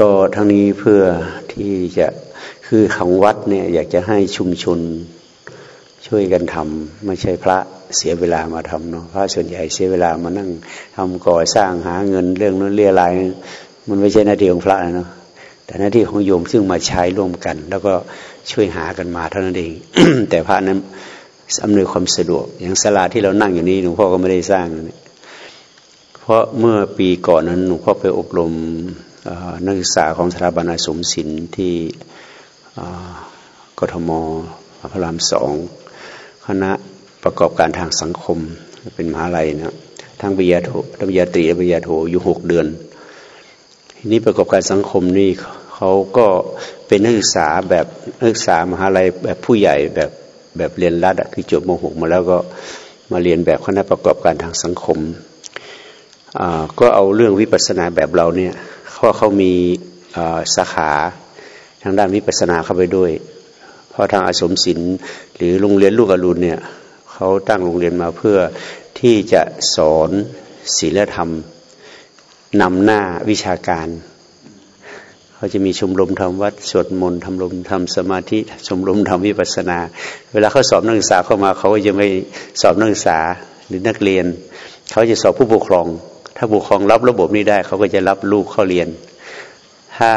ก็ทั้งนี้เพื่อที่จะคือของวัดเนี่ยอยากจะให้ชุมชนช่วยกันทำไม่ใช่พระเสียเวลามาทำเนาะพระส่วนใหญ่เสียเวลามานั่งทำก่อสร้างหาเงินเรื่องนั้นเรียอะไรมันไม่ใช่หน้าที่ของพระนะเนาะแต่หน้าที่ของโยมซึ่งมาใช้ร่วมกัน แล้วก็ช่วยหากันมาเท่านั้นเอง แต่พระนั้นอำนวยความสะดวก อย่างศาลาที่เรานั่งอยู่นี้หลวงพ่อก็ไม่ได้สร้าง เพราะเมื่อปีก่อนนั้นหลวงพ่อไปอบรม นักศึกษาของสถาบันอาสมศิลป์ที่กทมพระรามสองคณะประกอบการทางสังคมเป็นมหาลัยนะทั้งปริญญาโทปริญญาตรีปริญญาโทอยู่หกเดือน ทีนี้ประกอบการสังคมนี่เขาก็เป็นนักศึกษาแบบนักศึกษามหาลัยแบบผู้ใหญ่แบบแบบเรียนรัฐคือจบมหกมาแล้วก็มาเรียนแบบคณะประกอบการทางสังคม ก็เอาเรื่องวิปัสสนาแบบเราเนี่ย ราะเขามีสาขาทางด้านวิปัสสนาเข้าไปด้วย เพราะทางอาสมศิลป์หรือโรงเรียนลูกอรุณเนี่ยเขาตั้งโรงเรียนมาเพื่อที่จะสอนศีลธรรมนำหน้าวิชาการเขาจะมีชมรมทำวัดสวดมนต์ทำรมทำสมาธิชมรมทำวิปัสสนา เวลาเขาสอบนักศึกษาเข้ามา เขาก็จะไม่สอบนักศึกษาหรือนักเรียน เขาจะสอบผู้ปกครอง ถ้าผู้ปกครองรับระบบนี้ได้ เขาก็จะรับลูกเข้าเรียน ถ้า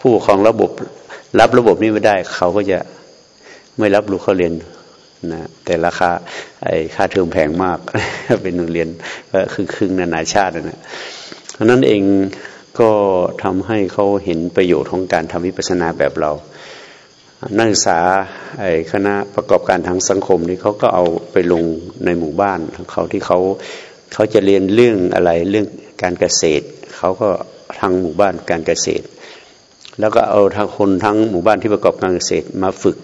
ผู้ปกครองระบบ รับระบบนี้ไม่ได้ เขาก็จะไม่รับลูกเข้าเรียนนะแต่ราคาไอ้ค่าเทอมแพงมาก เป็นโรงเรียนก็คือครึ่งนานาชาตินะเพราะนั้นเองก็ทำให้เขาเห็นประโยชน์ของการทำวิปัสสนาแบบเรา นักศึกษาไอ้คณะประกอบการทางสังคมนี่เขาก็เอาไปลงในหมู่บ้านของเขาที่เขา เขาจะเรียนเรื่องอะไรเรื่องการเกษตร เขาก็ทางหมู่บ้านการเกษตร แล้วก็เอาทางคนทั้งหมู่บ้านที่ประกอบการเกษตรมาฝึก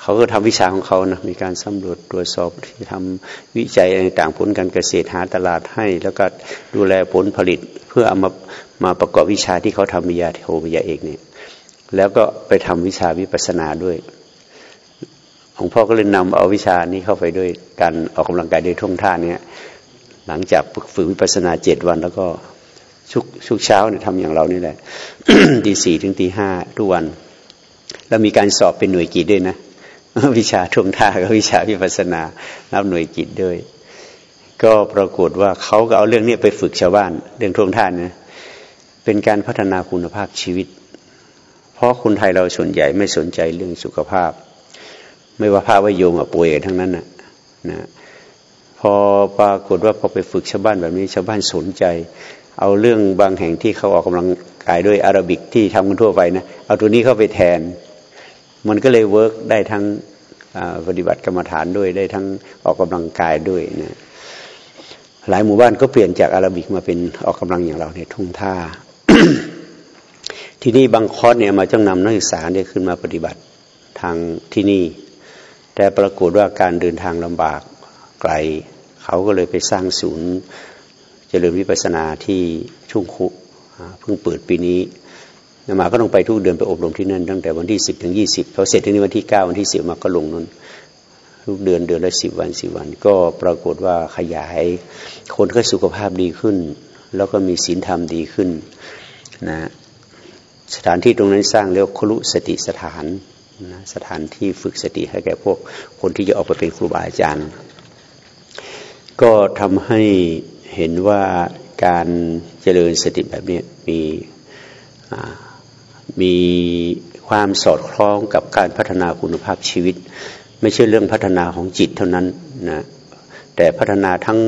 เขาก็ทำวิชาของเขานะมีการสำรวจตรวจสอบที่ทำวิจัยต่างผลการเกษตรหาตลาดให้ แล้วก็ดูแลผลผลิตเพื่อเอามามาประกอบวิชาที่เขาทำวิทยาโทวิทยาเอกเนี่ยแล้วก็ไปทำวิชาวิปัสนาด้วยของพ่อก็เลยนำเอาวิชานี้เข้าไปด้วยการออกกำลังกายโดยท่องท่าเนี่ย หลังจากฝึกวิปัสนาเจ็ดวัน แล้วก็ชุกชุกเช้าเนี่ยทำอย่างเรานี่แหละตีสี่ถึงตีห้าทุกวัน แล้วมีการสอบเป็นหน่วยกิจด้วยนะ วิชาท่วงท่ากับวิชาวิปัสนานับหน่วยจิตด้วย ก็ปรากฏว่าเขาก็เอาเรื่องนี้ไปฝึกชาวบ้าน เรื่องท่วงท่านะเป็นการพัฒนาคุณภาพชีวิต เพราะคนไทยเราส่วนใหญ่ไม่สนใจเรื่องสุขภาพ ไม่ว่าภาพว่าโยมป่วยทั้งนั้นนะนะ พอปรากฏว่าพอไปฝึกชาวบ้านแบบนี้ชาวบ้านสนใจ เอาเรื่องบางแห่งที่เขาออกกำลังกายด้วยอาราบิกที่ทำกันทั่วไปนะเอาตัวนี้เข้าไปแทน มันก็เลย work ได้ทั้งปฏิบัติกรรมฐานด้วยได้ทั้งออกกำลังกายด้วยนะหลายหมู่บ้านก็เปลี่ยนจากแอโรบิกมาเป็นออกกำลังอย่างเราในทุ่งท่า ที่นี่บางคอร์สเนี่ยมาจ้องนำนักศึกษาเนี่ยขึ้นมาปฏิบัติทางที่นี่ แต่ปรากฏว่าการเดินทางลำบากไกล เขาก็เลยไปสร้างศูนย์เจริญวิปัสสนาที่ทุ่งครุเพิ่งเปิดปีนี้นมาก็ต้องไปทุกเดือนไปอบรมที่นั่นตั้งแต่วันที่สิบถึงยี่สิบพอเสร็จที่นี่วันที่เก้าวันที่สิบมาก็ลงนั้นทุกเดือนเดือนละสิบวันสิบวัน ก็ปรากฏว่าขยาย คนก็สุขภาพดีขึ้น แล้วก็มีศีลธรรมดีขึ้นนะสถานที่ตรงนั้นสร้างเรียกครุสติสถานนะสถานที่ฝึกสติให้แก่พวกคนที่จะออกไปเป็นครูบาอาจารย์ ก็ทำให้เห็นว่าการเจริญสติแบบนี้มีมีความสอดคล้องกับการพัฒนาคุณภาพชีวิต ไม่ใช่เรื่องพัฒนาของจิตเท่านั้นนะแต่พัฒนาทั้ง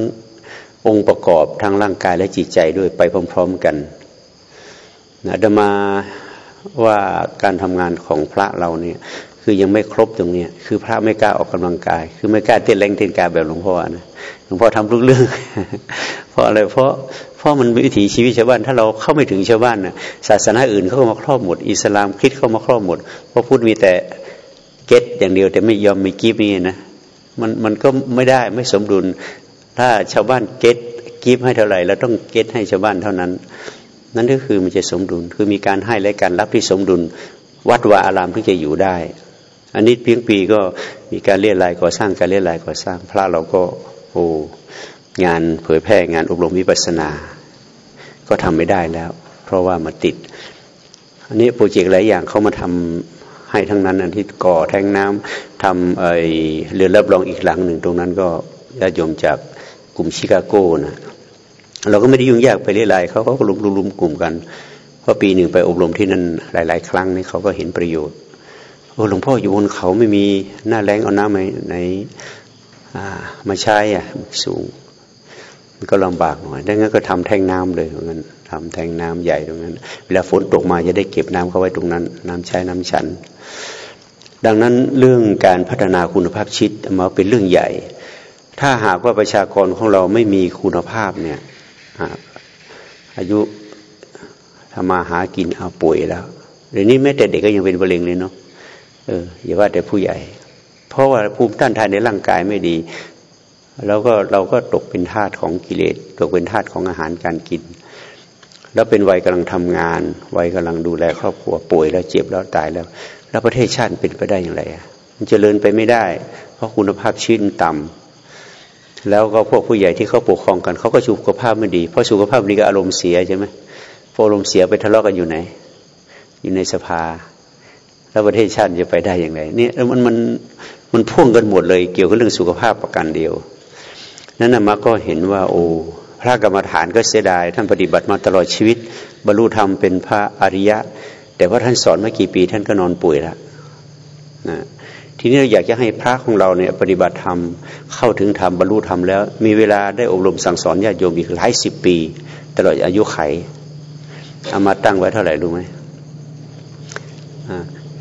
องค์ประกอบทั้งร่างกายและจิตใจด้วยไปพร้อม ๆ กันนะดมาว่าการทำงานของพระเราเนี่ย คือยังไม่ครบตรงนี้คือพระไม่กล้าออกกำลังกาย คือไม่กล้าเต้นแรงเต้นกายแบบหลวงพ่อนะหลวงพ่อทำทุกเรื่อง เพราะอะไรเพราะเพราะมันวิถีชีวิตชาวบ้าน ถ้าเราเข้าไม่ถึงชาวบ้านนะศาสนาอื่นเขาก็มาครอบหมด อิสลามคริสเขามาครอบหมดเพราะพูดมีแต่เก็ตอย่างเดียวแต่ไม่ยอมม่กีบนี่นะมันมันก็ไม่ได้ไม่สมดุล ถ้าชาวบ้านเก็ตกีบให้เท่าไหร่เราต้องเก็ตให้ชาวบ้านเท่านั้น นั่นก็คือมันจะสมดุล คือมีการให้และการรับที่สมดุล วัดวาอารามที่จะอยู่ได้ อันนี้เพียงปีก็มีการเรียรายก่อสร้างการเรียรายก่อสร้างพระเราก็โอ้งานเผยแพร่งานอบรมวิปัสนา ก็ทำไม่ได้แล้ว เพราะว่ามาติด อันนี้โปรเจกต์หลายอย่างเขามาทำให้ทั้งนั้น อันที่ก่อแทงน้ำทำไอเรือรับรองอีกหลังหนึ่งตรงนั้นก็ญาติโยมจากกลุ่มชิคาโกนะเราก็ไม่ได้ยุ่งยากไปเรื่อยๆเขาก็รุมรุมกลุ่มกันเพราะปีหนึ่งไปอบรมที่นั่นหลาย ๆ ครั้งนี่เขาก็เห็นประโยชน์ หลวงพ่ออยู่บนเขาไม่มีหน้าแรงเอาน้ำไหนไหนมาใช้อะสูง มันก็ลำบากหน่อยดังนั้นก็ทำแท่งน้ำเลยตรงนั้นทำแท่งน้ำใหญ่ตรงนั้น เวลาฝนตกมาจะได้เก็บน้ำเข้าไว้ตรงนั้น น้ำใช้น้ำฉัน ดังนั้นเรื่องการพัฒนาคุณภาพชีวิตมาเป็นเรื่องใหญ่ ถ้าหากว่าประชากรของเราไม่มีคุณภาพเนี่ยอายุทำมาหากินเอาป่วยแล้วเดี๋ยวนี้แม้แต่เด็กก็ยังเป็นมะเร็งเลยเนาะ เอออย่าว่าแต่ผู้ใหญ่ เพราะว่าภูมิต้านทานในร่างกายไม่ดี แล้วก็เราก็ตกเป็นทาสของกิเลสตกเป็นทาสของอาหารการกิน แล้วเป็นวัยกำลังทำงาน วัยกำลังดูแลครอบครัวป่วยแล้วเจ็บแล้วตายแล้ว แล้วประเทศชาติเป็นไปได้อย่างไรมันจเจริญไปไม่ได้ เพราะคุณภาพชีวิตต่ำแล้วก็พวกผู้ใหญ่ที่เขาปกครองกันเขาก็สุขภาพไม่ดี เพราะสุขภาพดีก็อารมณ์เสียใช่ไหมพออารมณ์เสียไปทะเลาะกันอยู่ไหน อยู่ในสภา แล้วประเทศชาติจะไปได้อย่างไรเนี่ยมันมันมันพ่วงกันหมดเลย เกี่ยวกับเรื่องสุขภาพประการเดียว นั้นนะมาก็เห็นว่า โอ้พระกรรมฐานก็เสียดาย ท่านปฏิบัติมาตลอดชีวิต บรรลุธรรมเป็นพระอริยะ แต่ว่าท่านสอนมากี่ปี ท่านก็นอนป่วยแล้วนะทีนี้เราอยากจะให้พระของเราเนี่ยปฏิบัติธรรมเข้าถึงธรรมบรรลุธรรมแล้ว มีเวลาได้อบรมสั่งสอนญาติโยมอีกหลายสิบปี ตลอดอายุไขเอามาตั้งไว้เท่าไหร่รู้ไหม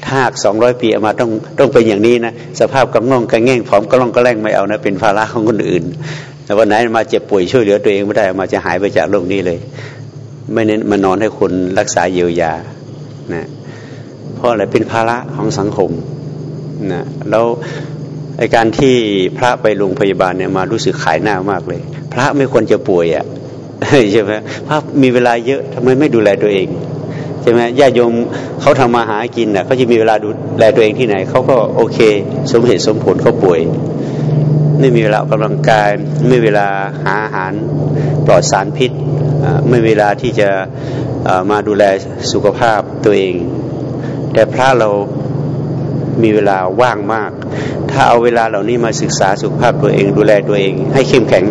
ถ้าสองร้อยปีเอามาต้องต้องเป็นอย่างนี้นะสภาพกำงองกระแง่งผอมกระล่องกระแรงไม่เอานะเป็นภาระของคนอื่นแต่วันไหนมาเจ็บป่วยช่วยเหลือตัวเองไม่ได้มาจะหายไปจากโลกนี้เลย ไม่เน้นมานอนให้คนรักษาเยียวยานะเพราะอะไรเป็นภาระของสังคมนะแล้วไอการที่พระไปโรงพยาบาลเนี่ยมารู้สึกขายหน้ามากเลย พระไม่ควรจะป่วยอะ่ะใช่ไหมพระมีเวลาเยอะทำไมไม่ดูแลตัวเอง ใช่ไหมญาติโยมเขาทำมาหากินน่ะเขาจะมีเวลาดูแลตัวเองที่ไหนเขาก็โอเค สมเหตุสมผลเขาป่วย ไม่มีเวลาออกกำลังกาย ไม่เวลาหาอาหารปลอดสารพิษ ไม่เวลาที่จะมาดูแลสุขภาพตัวเอง แต่พระเรามีเวลาว่างมาก ถ้าเอาเวลาเหล่านี้มาศึกษาสุขภาพตัวเอง ดูแลตัวเอง ให้เข้มแข็ง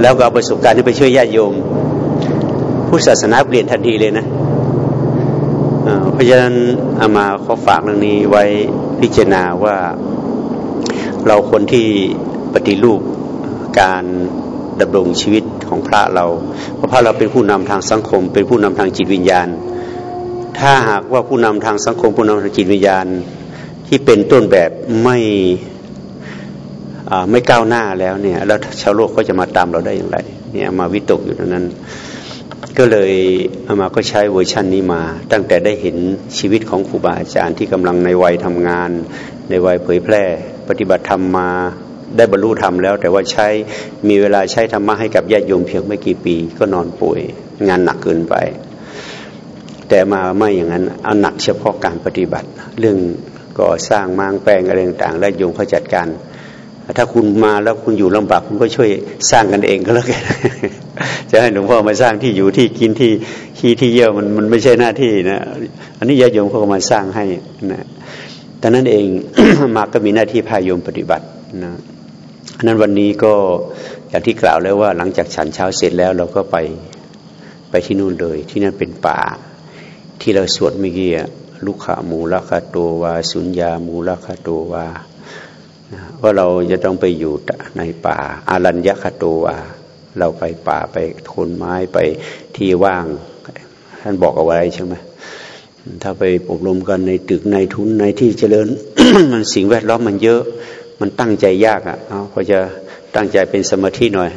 แล้วก็เอาประสบการณ์ที่ไปช่วยญาติโยม ผู้ศาสนาเปลี่ยนทันทีเลยนะ ราะฉะนั้นอามาขอฝากเรื่องนี้ไว้พิจารณาว่าเราคนที่ปฏิรูปการดำรงชีวิตของพระเราเพราะพระเราเป็นผู้นำทางสังคม เป็นผู้นำทางจิตวิญญาณ ถ้าหากว่าผู้นำทางสังคม ผู้นำทางจิตวิญญาณ ที่เป็นต้นแบบไม่ไม่ก้าวหน้าแล้วเนี่ยแล้วชาวโลกก็จะมาตามเราได้อย่างไรเนี่ยมาวิตกอยู่ตรงนั้น ก็เลยอามาก็ใช้เวอร์ชันนี้มา ตั้งแต่ได้เห็นชีวิตของครูบาอาจารย์ที่กำลังในวัยทำงาน ในวัยเผยแพร่ ปฏิบัติธรรมมาได้บรรลุธรรมแล้ว แต่ว่าใช้มีเวลาใช้ธรรมะให้กับญาติโยมเพียงไม่กี่ปี ก็นอนป่วย งานหนักเกินไป แต่มาไม่อย่างนั้นเอาหนักเฉพาะการปฏิบัติ เรื่องก่อสร้างมางแปลงอะไรต่างๆและโยมเขาจัดการ ถ้าคุณมาแล้วคุณอยู่ลำบากคุณก็ช่วยสร้างกันเองก็แล้วกันจะให้หลวงพ่อมาสร้างที่อยู่ที่กินที่ที่ที่เยี่ยวมันมันไม่ใช่หน้าที่นะอันนี้ญาติโยมเขาก็มาสร้างให้นะแต่นั้นเอง มาก็มีหน้าที่พายมปฏิบัตินะอันนั้นวันนี้ก็อย่างที่กล่าวแล้วว่า หลังจากฉันเช้าเสร็จแล้วเราก็ไปไปที่นู่นเลย ที่นั่นเป็นป่า ที่เราสวดเมื่อกี้ลูกขามูลคาโตวา สุญญามูลคาโตวา ว่าเราจะต้องไปอยู่ในป่าอารัญญคโตวาเราไปป่าไปทนไม้ไปที่ว่าง ท่านบอกเอาไว้ใช่ไหมถ้าไปอบรมกันในตึกในทุนในที่เจริญ มันสิ่งแวดล้อมมันเยอะ มันตั้งใจยากอะเอาพอจะตั้งใจเป็นสมาธิหน่อย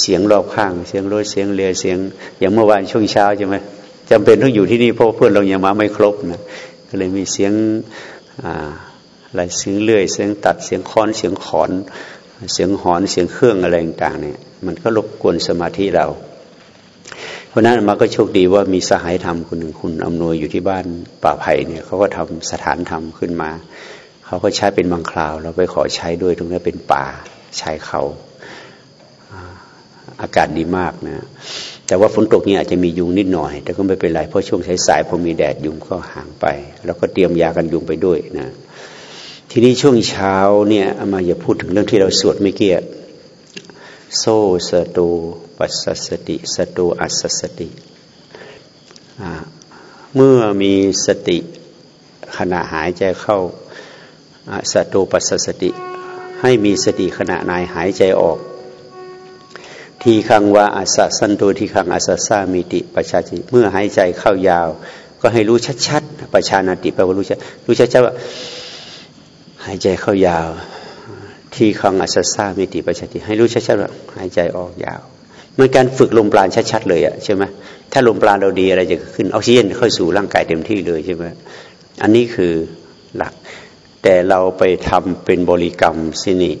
เสียงรอบข้าง เสียงรถเสียงเรือเสียง อย่างเมื่อวานช่วงเช้าใช่ไหมจำเป็นต้องอยู่ที่นี่เพราะเพื่อนเรายังมาไม่ครบนะก็เลยมีเสียงอะ ไรเสียงเลื่อย เสียงตัดเสียงค้อนเสียงขอน เสียงหอนเสียงเครื่องอะไรต่างๆเนี่ยมันก็รบกวนสมาธิเรา เพราะนั้นมาก็โชคดีว่ามีสหายธรรมคนหนึ่งคุณอำนวยอยู่ที่บ้านป่าไผ่เนี่ยเขาก็ทำสถานธรรมขึ้นมาเขาก็ใช้เป็นบางคราวเราไปขอใช้ด้วยตรงนี้เป็นป่าชายเขาอากาศดีมากนะ แต่ว่าฝนตกเนี่ยอาจจะมียุงนิดหน่อย แต่ก็ไม่เป็นไร เพราะช่วงสายๆพอมีแดดยุงก็ห่างไป แล้วก็เตรียมยากันยุงไปด้วยนะ ทีนี้ช่วงเช้าเนี่ยมาอย่าพูดถึงเรื่องที่เราสวดไม่เกี่ยโซสตูปัสสติสตูอัสสติ เมื่อมีสติขณะหายใจเข้าสตูปัสสติ ให้มีสติขณะนายหายใจออก ทีคังวาอาสสันโตทีคังอาสสามิติประชาติเมื่อหายใจเข้ายาว ก็ให้รู้ชัดๆประชานาติแปลว่ารู้ชัดรู้ชัดๆว่า หายใจเข้ายาว ที่คังอาสสามิติประชาติให้รู้ชัดๆว่าหายใจออกยาวมันการฝึกลมปราณชัดๆเลยอะใช่ไหมถ้าลมปราณเราดีอะไรจะขึ้นออกซิเจนเข้าสู่ร่างกายเต็มที่เลยใช่ไหมอันนี้คือหลัก แต่เราไปทำเป็นบริกรรมสินิ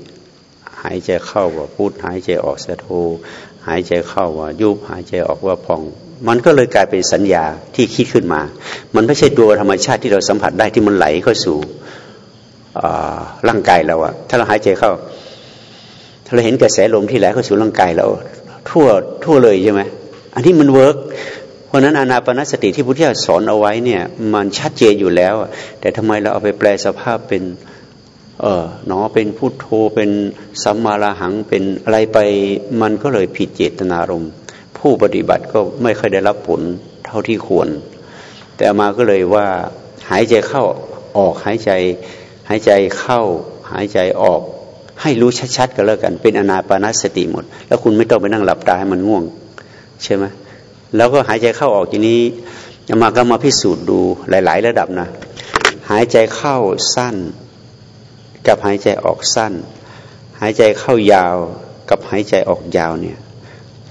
หายใจเข้าว่าพูดหายใจออกสะโทหายใจเข้าว่ายุบหายใจออกว่าพอง มันก็เลยกลายเป็นสัญญาที่คิดขึ้นมา มันไม่ใช่ตัวธรรมชาติที่เราสัมผัสได้ที่มันไหลเข้าสู่ ร่างกายเราอะถ้าเราหายใจเข้าถ้าเราเห็นกระแสลมที่ไหลเข้าสู่ร่างกายเรา ทั่วทั่วเลยใช่ไหมอันนี้มัน work เพราะนั้นอานาปานสติที่พุทธเจ้าสอนเอาไว้เนี่ยมันชัดเจนอยู่แล้ว แต่ทำไมเราเอาไปแปรสภาพเป็นเออเนาะเป็นพุทโธเป็นสัมมาราหังเป็นอะไรไปมันก็เลยผิดเจตนารมณ์ผู้ปฏิบัติก็ไม่เคยได้รับผลเท่าที่ควร แต่มาก็เลยว่าหายใจเข้าออกหายใจ หายใจเข้าหายใจออก ให้รู้ชัดๆก็แล้วกัน เป็นอนาปานสติหมด แล้วคุณไม่ต้องไปนั่งหลับตาให้มันง่วง ใช่ไหมแล้วก็หายใจเข้าออกทีนี้มาก็มาพิสูจน์ดูหลาย ๆ ระดับนะ หายใจเข้าสั้น กับหายใจออกสั้น หายใจเข้ายาวกับหายใจออกยาวเนี่ย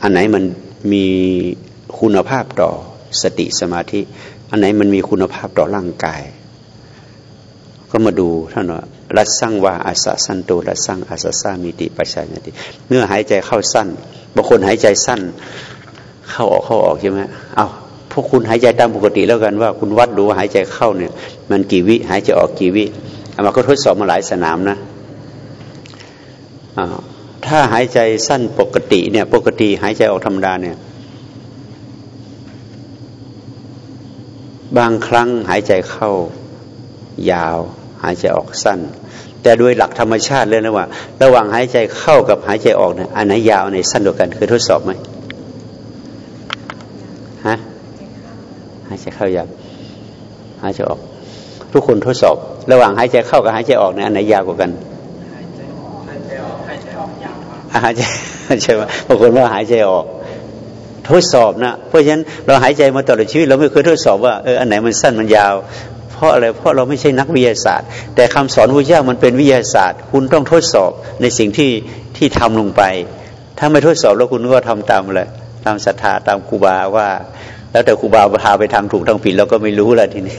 อันไหนมันมีคุณภาพต่อสติสมาธิ อันไหนมันมีคุณภาพต่อร่างกาย ก็มาดูท่านว่ารัสซังวาอาสะสันโตรัสซังอาสะสามิติปัจจัยติเมื่อหายใจเข้าสั้นบางคนหายใจสั้น เข้าออกเข้าออกใช่ไหมเอาพวกคุณหายใจตามปกติแล้วกันว่า คุณวัดดูว่าหายใจเข้าเนี่ย มันกี่วิหายใจออกกี่วิเอามาก็ทดสอบมาหลายสนามนะถ้าหายใจสั้นปกติเนี่ย ปกติหายใจออกธรรมดาเนี่ย บางครั้งหายใจเข้ายาว หายใจออกสั้น แต่โดยหลักธรรมชาติเลยนะว่า ระหว่างหายใจเข้ากับหายใจออกเนี่ยอันไหนยาวอันไหนสั้นกว่ากันเคยทดสอบไหมฮะหายใจเข้ายาวหายใจออก ทุกคนทดสอบ ระหว่างหายใจเข้ากับหายใจออกเนี่ยอันไหนยาวกว่ากันหายใจออกหายใจออกหายใจออกยาวหายใจใช่ไหมบางคนว่าหายใจออก ทดสอบนะ เพราะฉะนั้นเราหายใจมาตลอดชีวิตเราไม่เคยทดสอบว่าเอออันไหนมันสั้นมันยาว เพราะอะไรเพราะเราไม่ใช่นักวิทยาศาสตร์ แต่คำสอนพระเจ้ามันเป็นวิทยาศาสตร์ คุณต้องทดสอบในสิ่งที่ที่ทำลงไป ถ้าไม่ทดสอบแล้วคุณก็ทำตามเลยตามศรัทธาตามครูบาว่า แล้วแต่ครูบาพาไปทางถูกทางผิดเราก็ไม่รู้ละทีนี้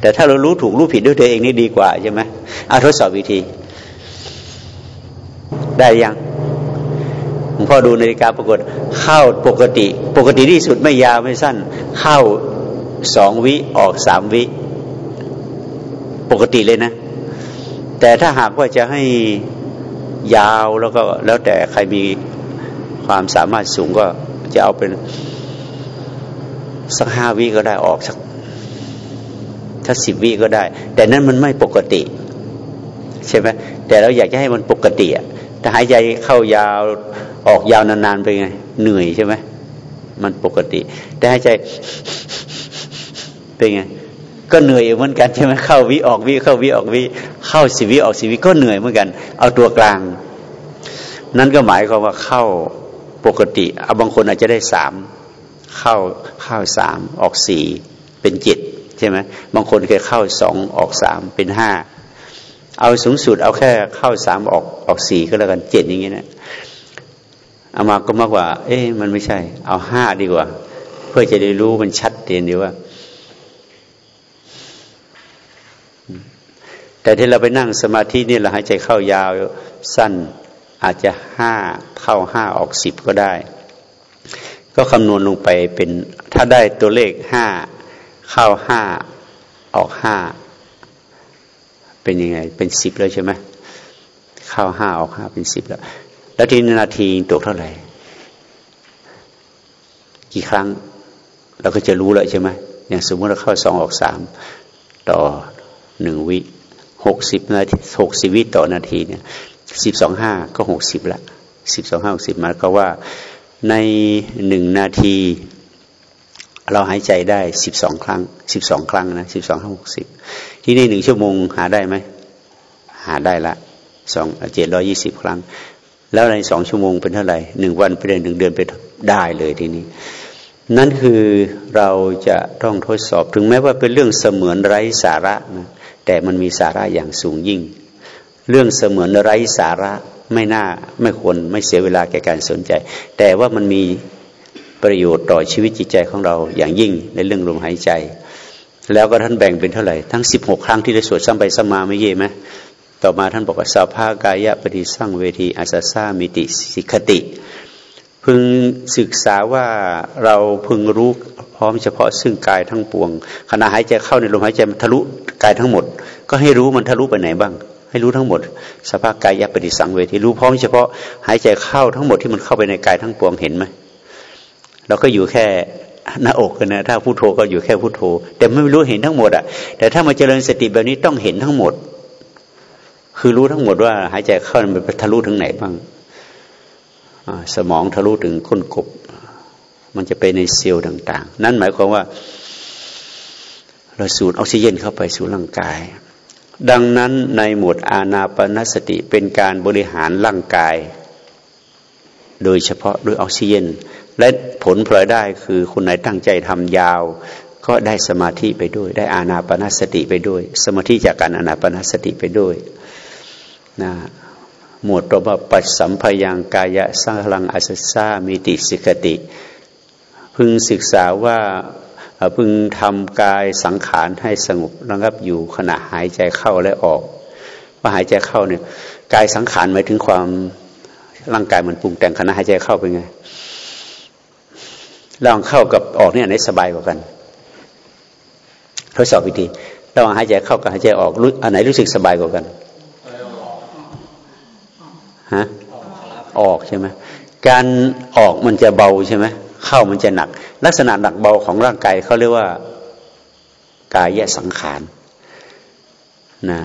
แต่ถ้าเรารู้ถูกรู้ผิดด้วยตัวเองนี่ดีกว่าใช่ไหมอาทดสอบวิธี ได้ยังหลวงพ่อดูนาฬิกาปรากฏเข้าปกติ ปกติที่สุดไม่ยาวไม่สั้น เข้าสองวิออกสามวิ ปกติเลยนะ แต่ถ้าหากว่าจะให้ยาวแล้วก็แล้วแต่ใครมีความสามารถสูงก็จะเอาเป็นสักห้าวิก็ได้ออกสักถ้าสิบวิก็ได้ แต่นั้นมันไม่ปกติ ใช่ไหมแต่เราอยากจะให้มันปกติอะถ้าหายใจเข้ายาวออกยาวนานๆไปไง เหนื่อยใช่ไหมมันปกติ แต่หายใจเป็นไง ก็เหนื่อยเหมือนกันใช่ไหมเข้าวิออกวิเข้าวิออกวิเข้าสิวิออกสิวิก็เหนื่อยเหมือนกัน เอาตัวกลาง นั่นก็หมายความว่าเข้าปกติเอาบางคนอาจจะได้สามเข้าเข้าสามออกสี่เป็นเจ็ดใช่ไหมบางคนเคยเข้าสองออกสามเป็นห้าเอาสูงสุดเอาแค่เข้าสามออกออกสี่ก็แล้วกันเจ็ดอย่างเงี้ยนะเอามาก็มากกว่า เอ๊ะมันไม่ใช่ เอาห้าดีกว่า เพื่อจะได้รู้มันชัดเจนดีว่า แต่ที่เราไปนั่งสมาธินี่เราหายใจเข้ายาวสั้นอาจจะห้าเข้าห้าออกสิบก็ได้ ก็คำนวณลงไปเป็นถ้าได้ตัวเลขห้าเข้าห้าออกห้าเป็นยังไง เป็นสิบเลยใช่ไหมเข้าห้าออกห้าเป็นสิบแล้ว แล้วทีนาทีตกเท่าไหร่ กี่ครั้ง เราก็จะรู้แล้วใช่ไหมอย่างสมมติเราเข้าสองออกสามต่อหนึ่งวิ หกสิบนาทีหกสิบวิต่อนาทีเนี่ยสิบสองห้าก็หกสิบละสิบสองห้าหกสิบมาก็ว่าในหนึ่งนาที เราหายใจได้สิบสองครั้งสิบสองครั้งนะสิบสองห้าหกสิบที่นี่หนึ่งชั่วโมงหาได้ไหมหาได้ละสองเจ็ดร้อยี่สิบครั้ง แล้วในสองชั่วโมงเป็นเท่าไหร่หนึ่งวันไปเดือนหนึ่งเดือนไปได้เลยทีนี้ นั่นคือเราจะต้องทดสอบถึงแม้ว่าเป็นเรื่องเสมือนไร้สาระนะ แต่มันมีสาระอย่างสูงยิ่ง เรื่องเสมือนไร้สาระไม่น่าไม่ควรไม่เสียเวลาแก่การสนใจ แต่ว่ามันมีประโยชน์ต่อชีวิตจิตใจของเราอย่างยิ่งในเรื่องลมหายใจ แล้วก็ท่านแบ่งเป็นเท่าไหร่ทั้งสิบหกครั้งที่ได้สวดซ้ำไปซ้ำมาไม่เย่ไหมต่อมาท่านบอกว่าสาภากายะปฏิสั่งเวทีอาซาซามิติสิกติ พึงศึกษาว่าเราพึงรู้ ร้อมเฉพาะซึ่งกายทั้งปวง ขณะหายใจเข้าในลมหายใจมันทะลุกายทั้งหมด ก็ให้รู้มันทะลุไปไหนบ้าง ให้รู้ทั้งหมด สภาพกายยปฏิสังเวทีรู้พร้อมเฉพาะหายใจเข้าทั้งหมดที่มันเข้าไปในกายทั้งปวงเห็นไหมเราก็อยู่แค่หน้าอกนะถ้าพุโทโธก็อยู่แค่พุโทโธ แต่ไม่รู้เห็นทั้งหมดอะ แต่ถ้ามาเจริญสติแบบนี้ต้องเห็นทั้งหมด คือรู้ทั้งหมดว่าหายใจเข้ามันทะลุถึงไหนบ้างสมองทะลุถึงค้นกบ มันจะไปในเซลล์ต่าง ๆ นั่นหมายความว่า เราสูดออกซิเจนเข้าไปสู่ร่างกาย ดังนั้นในหมวดอาณาปณสติเป็นการบริหารร่างกาย โดยเฉพาะด้วยออกซิเจน และผลพลอยได้คือคนไหนตั้งใจทำยาว ก็ได้สมาธิไปด้วย ได้อาณาปณสติไปด้วย สมาธิจากการอาณาปณสติไปด้วยนะหมวดตัวว่าปัสสัมพยังกายะสังลังอัสสามิติสิกติ พึงศึกษาว่าพึงทำกายสังขารให้สงบระงับอยู่ขณะหายใจเข้าและออกว่าหายใจเข้าเนี่ยกายสังขารหมายถึงความร่างกายมันปรุงแต่งขณะหายใจเข้าเป็นไงลองเข้ากับออกเนี่ยไหนสบายกว่ากัน ทดสอบวิธีระหว่างหายใจเข้ากับหายใจออกรู้อันไหนรู้สึกสบายกว่ากันฮะออกใช่ไหมการออกมันจะเบาใช่ไหม เข้ามันจะหนัก ลักษณะหนักเบาของร่างกายเขาเรียกว่ากายแยสังขารนะ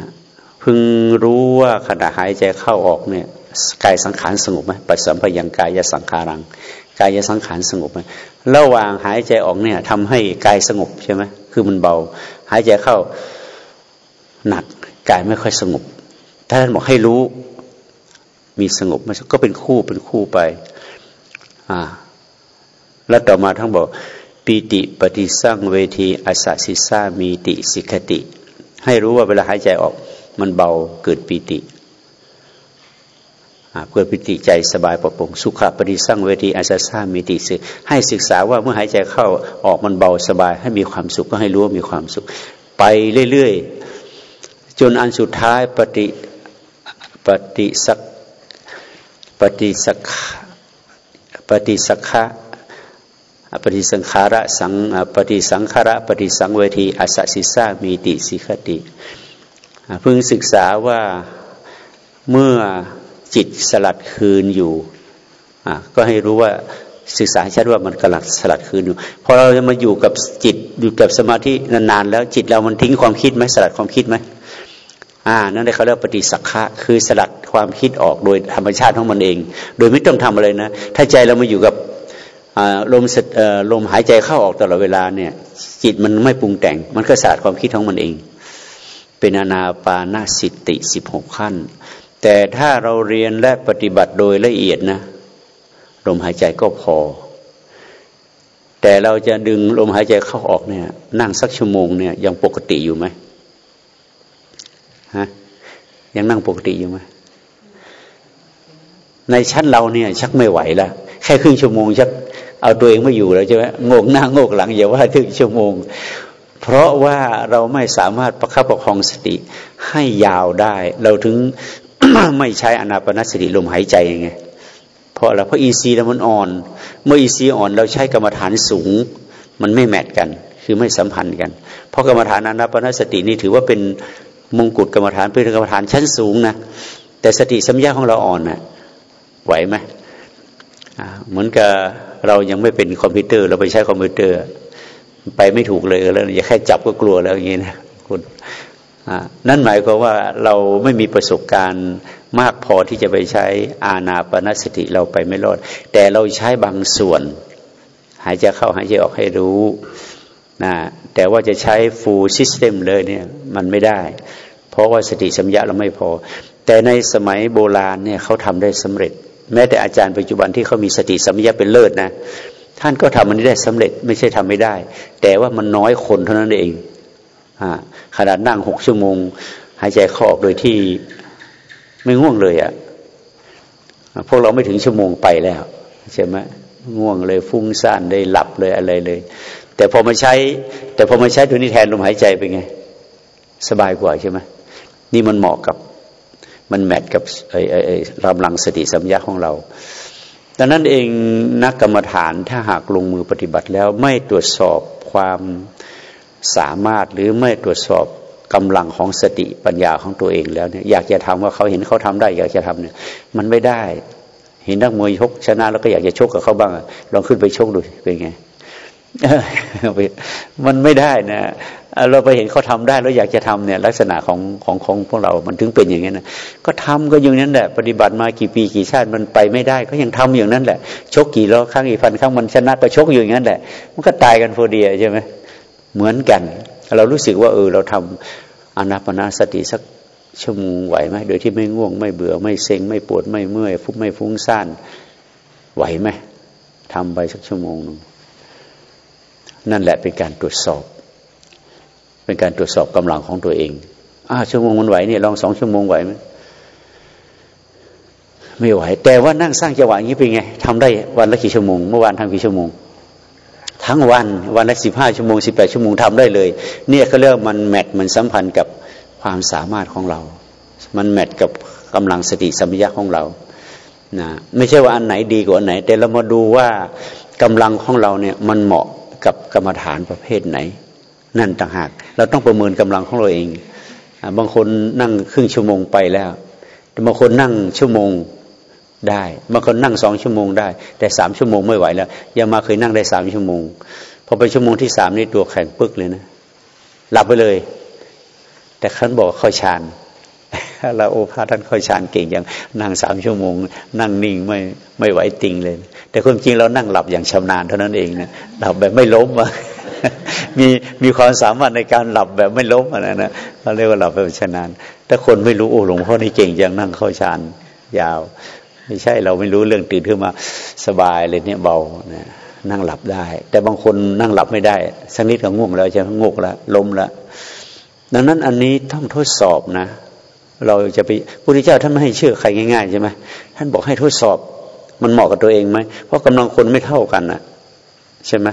พึงรู้ว่าขณะหายใจเข้าออกเนี่ยกายสังขารสงบไหมปัสสัมพยังกายสังขารัง กายสังขารสงบไหมระหว่างหายใจออกเนี่ยทำให้กายสงบใช่ไหมคือมันเบา หายใจเข้าหนักกายไม่ค่อยสงบถ้าท่านบอกให้รู้ มีสงบมันก็เป็นคู่เป็นคู่ไป อ่า แล้วต่อมาทั้งบอกปีติปฏิสั่งเวทีอาสาสิสามีติสิกติ ให้รู้ว่าเวลาหายใจออกมันเบาเกิดปีติเกิดปิติใจสบายปลอดโปร่งสุขปฏิสั่งเวทีอาสาสามีติสิให้ศึกษาว่าเมื่อหายใจเข้าออกมันเบาสบาย ให้มีความสุขก็ให้รู้ว่ามีความสุข ไปเรื่อยๆ จนอันสุดท้ายปฏิปฏิสักปฏิสักปฏิสักขะ ปฏิสังขาระสังปฏิสังขาระปฏิสังเวทีอาศสิสามีติสิกติพึงศึกษาว่าเมื่อจิตสลัดคืนอยู่ก็ให้รู้ว่าศึกษาชัดว่ามันกำลังสลัดคืนอยู่พอเราจะมาอยู่กับจิตอยู่กับสมาธินานๆแล้วจิตเรามันทิ้งความคิดไหมสลัดความคิดไหมอ่านั่นเขาเรียกปฏิสักขะคือสลัดความคิดออกโดยธรรมชาติของมันเอง โดยไม่ต้องทำอะไรนะ ถ้าใจเรามาอยู่กับ ลมลมหายใจเข้าออกตลอดเวลาเนี่ย จิตมันไม่ปรุงแต่ง มันก็ศาสตร์ความคิดของมันเอง เป็นอนาปานาสิติสิบหกขั้น แต่ถ้าเราเรียนและปฏิบัติโดยละเอียดนะลมหายใจก็พอ แต่เราจะดึงลมหายใจเข้าออกเนี่ย นั่งสักชั่วโมงเนี่ยยังปกติอยู่ไหมฮะยังนั่งปกติอยู่ไหมในชั้นเราเนี่ย ชักไม่ไหวแล้วแค่ครึ่งชั่วโมงชัก เอาตัวเองไม่อยู่แล้วใช่ไหมงงหน้างกหลังอย่าว่าถึงชั่วโมง เพราะว่าเราไม่สามารถประคับประคองสติให้ยาวได้ เราถึงไม่ใช้อนาปนสติลมหายใจไงเพราะอะไรเพราะอีซีแล้วมันอ่อน เมื่ออินทรีย์อ่อนเราใช้กรรมฐานสูง มันไม่ match กัน คือไม่สัมพันธ์กัน เพราะกรรมฐานอานาปานสตินี่ถือว่าเป็นมงกุฎกรรมฐานเป็นกรรมฐานชั้นสูงนะแต่สติสัมยาของเราอ่อนนะไหวไหมเหมือนกับ เรายังไม่เป็นคอมพิวเตอร์ เราไปใช้คอมพิวเตอร์ ไปไม่ถูกเลยแล้วอย่าแค่จับก็กลัวแล้วอย่างนี้นะคุณนั่นหมายความว่าเราไม่มีประสบการณ์มากพอที่จะไปใช้อาณาปณสติเราไปไม่รอด แต่เราใช้บางส่วน หายใจเข้าหายใจออกให้รู้นะแต่ว่าจะใช้ full system เลยเนี่ยมันไม่ได้ เพราะว่าสติสัมยาเราไม่พอ แต่ในสมัยโบราณเนี่ยเขาทำได้สำเร็จ แม้แต่อาจารย์ปัจจุบันที่เขามีสติสัมยาเป็นเลิศนะท่านก็ทำมันได้สำเร็จไม่ใช่ทำไม่ได้ แต่ว่ามันน้อยคนเท่านั้นเองขนาดนั่งหกชั่วโมง หายใจเข้าออกโดยที่ไม่ง่วงเลยอะ่ะพวกเราไม่ถึงชั่วโมงไปแล้วใช่ไหมง่วงเลยฟุ้งซ่านได้หลับเลยอะไรเลย แต่พอมาใช้ แต่พอมาใช้ตัวนี้แทนลมหายใจเป็นไง สบายกว่าใช่ไหมนี่มันเหมาะกับ มันแมทกับไอ้ไอ้รำลังสติสัมยาของเรา ดังนั้นเองนักกรรมฐานถ้าหากลงมือปฏิบัติแล้วไม่ตรวจสอบความสามารถหรือไม่ตรวจสอบกำลังของสติปัญญาของตัวเองแล้วเนี่ยอยากจะทำว่าเขาเห็นเขาทำได้ อยากจะทำเนี่ย มันไม่ได้ เห็นนักมวยชกชนะแล้วก็อยากจะชกกับเขาบ้างลองขึ้นไปชกดูเป็นไงมันไม่ได้นะ เราไปเห็นเขาทำได้แล้วอยากจะทำเนี่ยลักษณะของของของพวกเรา มันถึงเป็นอย่างนี้นะก็ทำก็อย่างนั้นแหละปฏิบัติมากี่ปีกี่ชาติมันไปไม่ได้ก็ยังทำอย่างนั้นแหละ ชกกี่รอบครั้งอีกพันครั้งมันชนะก็ชกอยู่อย่างนั้นแหละ มันก็ตายกันโฟเดียใช่ไหมเหมือนกัน เรารู้สึกว่าเออเราทำอนาปนาสติสักชั่วโมงไหวไหมโดยที่ไม่ง่วงไม่เบื่อไม่เซ็งไม่ปวดไม่เมื่อยฟุ้งไม่ฟุ้งซ่านไหวไหมทำไปสักชั่วโมงนึงนั่นแหละเป็นการตรวจสอบ เป็นการตรวจสอบกำลังของตัวเองอ้าชั่วโมงมันไหวเนี่ยลองสองชั่วโมงไหวไหมไม่ไหว แต่ว่านั่งสร้างจังหวะอย่างนี้เป็นไงทำได้วันละกี่ชั่วโมง เมื่อวานทำกี่ชั่วโมง ทั้งวันวันละสิบห้าชั่วโมงสิบแปดชั่วโมงทำได้เลย เนี่ยเขาเรียกมันแมทมันสัมพันธ์กับความสามารถของเรา มันแมทกับกำลังสติสัมปชัญญะของเรานะไม่ใช่ว่าอันไหนดีกว่าอันไหน แต่เรามาดูว่ากำลังของเราเนี่ยมันเหมาะกับกรรมฐานประเภทไหน นั่นต่างหาก เราต้องประเมินกำลังของเราเองบางคนนั่งครึ่งชั่วโมงไปแล้วแต่บางคนนั่งชั่วโมงได้บางคนนั่งสองชั่วโมงได้ แต่สามชั่วโมงไม่ไหวแล้วยังมาเคยนั่งได้สามชั่วโมงพอไปชั่วโมงที่สามนี่ตัวแข็งปึกเลยนะหลับไปเลย แต่ท่านบอกค่อยชานเราโอภาท่านค่อยชานเก่งอย่างนั่งสามชั่วโมง นั่งนิ่งไม่ไม่ไหวติงเลย แต่ความจริงเรานั่งหลับอย่างชำนาญเท่านั้นเองนะหลับแบบไม่ล้มอะ มีมีความสามารถในการหลับแบบไม่ล้มอะนะนะเขาเรียกว่าหลับแบบชนาญถ้าคนไม่รู้โอ้หลวงพ่อนี่เก่งอย่างนั่งเข้าฌานยาว ไม่ใช่เราไม่รู้เรื่องตื่นขึ้นมาสบายเลยเนี่ยเบานะนั่งหลับได้ แต่บางคนนั่งหลับไม่ได้สักนิดก็ง่วงแล้วจะง่วงแล้วล้มแล้วดังนั้นอันนี้ต้องทดสอบนะ เราจะไปพระพุทธเจ้าท่านไม่ให้เชื่อใครง่ายๆใช่ไหมท่านบอกให้ทดสอบมันเหมาะกับตัวเองไหมเพราะกำลังคนไม่เท่ากันนะใช่ไหม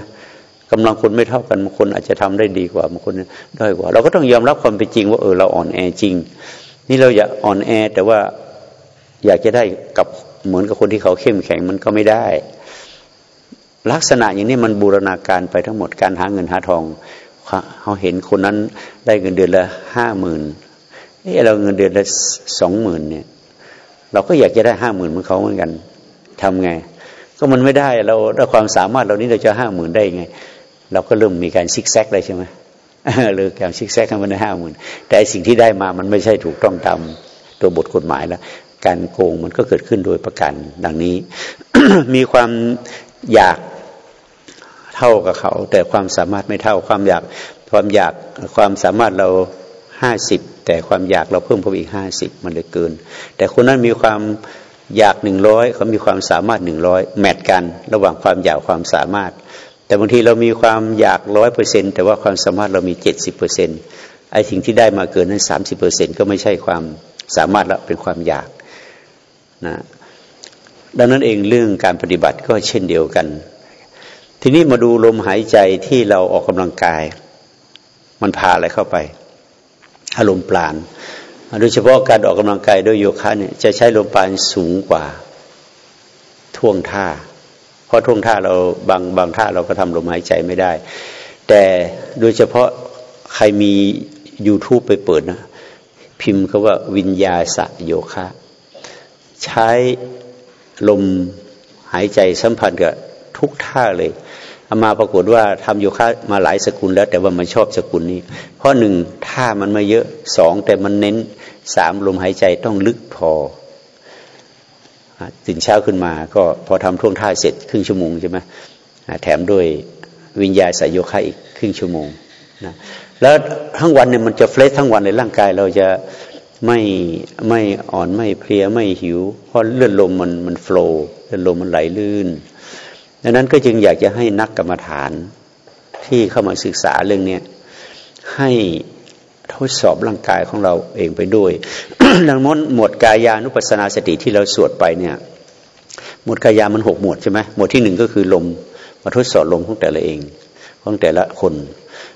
กำลังคนไม่เท่ากันบางคนอาจจะทำได้ดีกว่าบางคนด้อยกว่า เราก็ต้องยอมรับความเป็นจริงว่าเออเราอ่อนแอจริง นี่เราอย่าอ่อนแอแต่ว่าอยากจะได้กับเหมือนกับคนที่เขาเข้มแข็งมันก็ไม่ได้ ลักษณะอย่างนี้มันบูรณาการไปทั้งหมดการหาเงินหาทองเขาเห็นคนนั้นได้เงินเดือนละห้าหมื่นเออเราเงินเดือนละสองหมื่นเนี่ย เราก็อยากจะได้ห้าหมื่นเหมือนเขาเหมือนกันทำไง ก็มันไม่ได้เราด้วยความสามารถเรานี้เราจะห้าหมื่นได้ไง เราก็เริ่มมีการซิกแซกเลยใช่ไหมหรือการซิกแซกให้มันได้ห้าหมื่นแต่สิ่งที่ได้มามันไม่ใช่ถูกต้องตามตัวบทกฎหมายแล้วการโกงมันก็เกิดขึ้นโดยประการดังนี้ มีความอยากเท่ากับเขา แต่ความสามารถไม่เท่าความอยากความอยากความสามารถเราห้าสิบแต่ความอยากเราเพิ่มเพิ่มอีกห้าสิบมันเลยเกิน แต่คนนั้นมีความอยากหนึ่งร้อยเขามีความสามารถหนึ่งร้อยแมทกัน ระหว่างความอยากความสามารถ แต่บางทีเรามีความอยากร้อยเปอร์เซ็นแต่ว่าความสามารถเรามีเจ็ดสิบเปอร์เซ็นไอ้สิ่งที่ได้มาเกินนั้นสามสิบเปอร์เซ็นก็ไม่ใช่ความสามารถล้วเป็นความอยากนะดังนั้นเองเรื่องการปฏิบัติก็เช่นเดียวกัน ทีนี้มาดูลมหายใจที่เราออกกำลังกาย มันพาอะไรเข้าไป อารมณ์ปราณโดยเฉพาะการออกกำลังกายโดยโยคะเนี่ยจะใช้ลมปราณสูงกว่าท่วงท่า ราะท่วงท่าเราบางบางท่าเราก็ทำลมหายใจไม่ได้ แต่โดยเฉพาะใครมี YouTube ไปเปิดนะ พิมพ์เขาว่าวิญญาสะโยคะ ใช้ลมหายใจสัมพันธ์กับทุกท่าเลยเอามาปรากฏว่าทำโยคะมาหลายสกุลแล้ว แต่ว่ามันชอบสกุลนี้ เพราะหนึ่งท่ามันไมาเยอะสองแต่มันเน้นสามลมหายใจต้องลึกพอ ตื่นเช้าขึ้นมา ก็พอทำท่วงท่าเสร็จครึ่งชั่วโมงใช่ไหมแถมด้วยวิญญาสายโยคะอีกครึ่งชั่วโมงนะแล้วทั้งวันเนี่ยมันจะเฟรชทั้งวันในร่างกายเราจะไม่ไม่อ่อนไม่เพลียไม่หิว เพราะเลือดลมมันมันโฟล์เลือดลมมันไหลลื่นดังนั้นก็จึงอยากจะให้นักกรรมฐานที่เข้ามาศึกษาเรื่องนี้ให้ ทดสอบร่างกายของเราเองไปด้วย ดังนั้นหมวดกายานุปัสนาสติที่เราสวดไปเนี่ย หมวดกายามันหกหมวดใช่ไหมหมวดที่หนึ่งก็คือลมมาทดสอบลมของแต่ละเองของแต่ละคน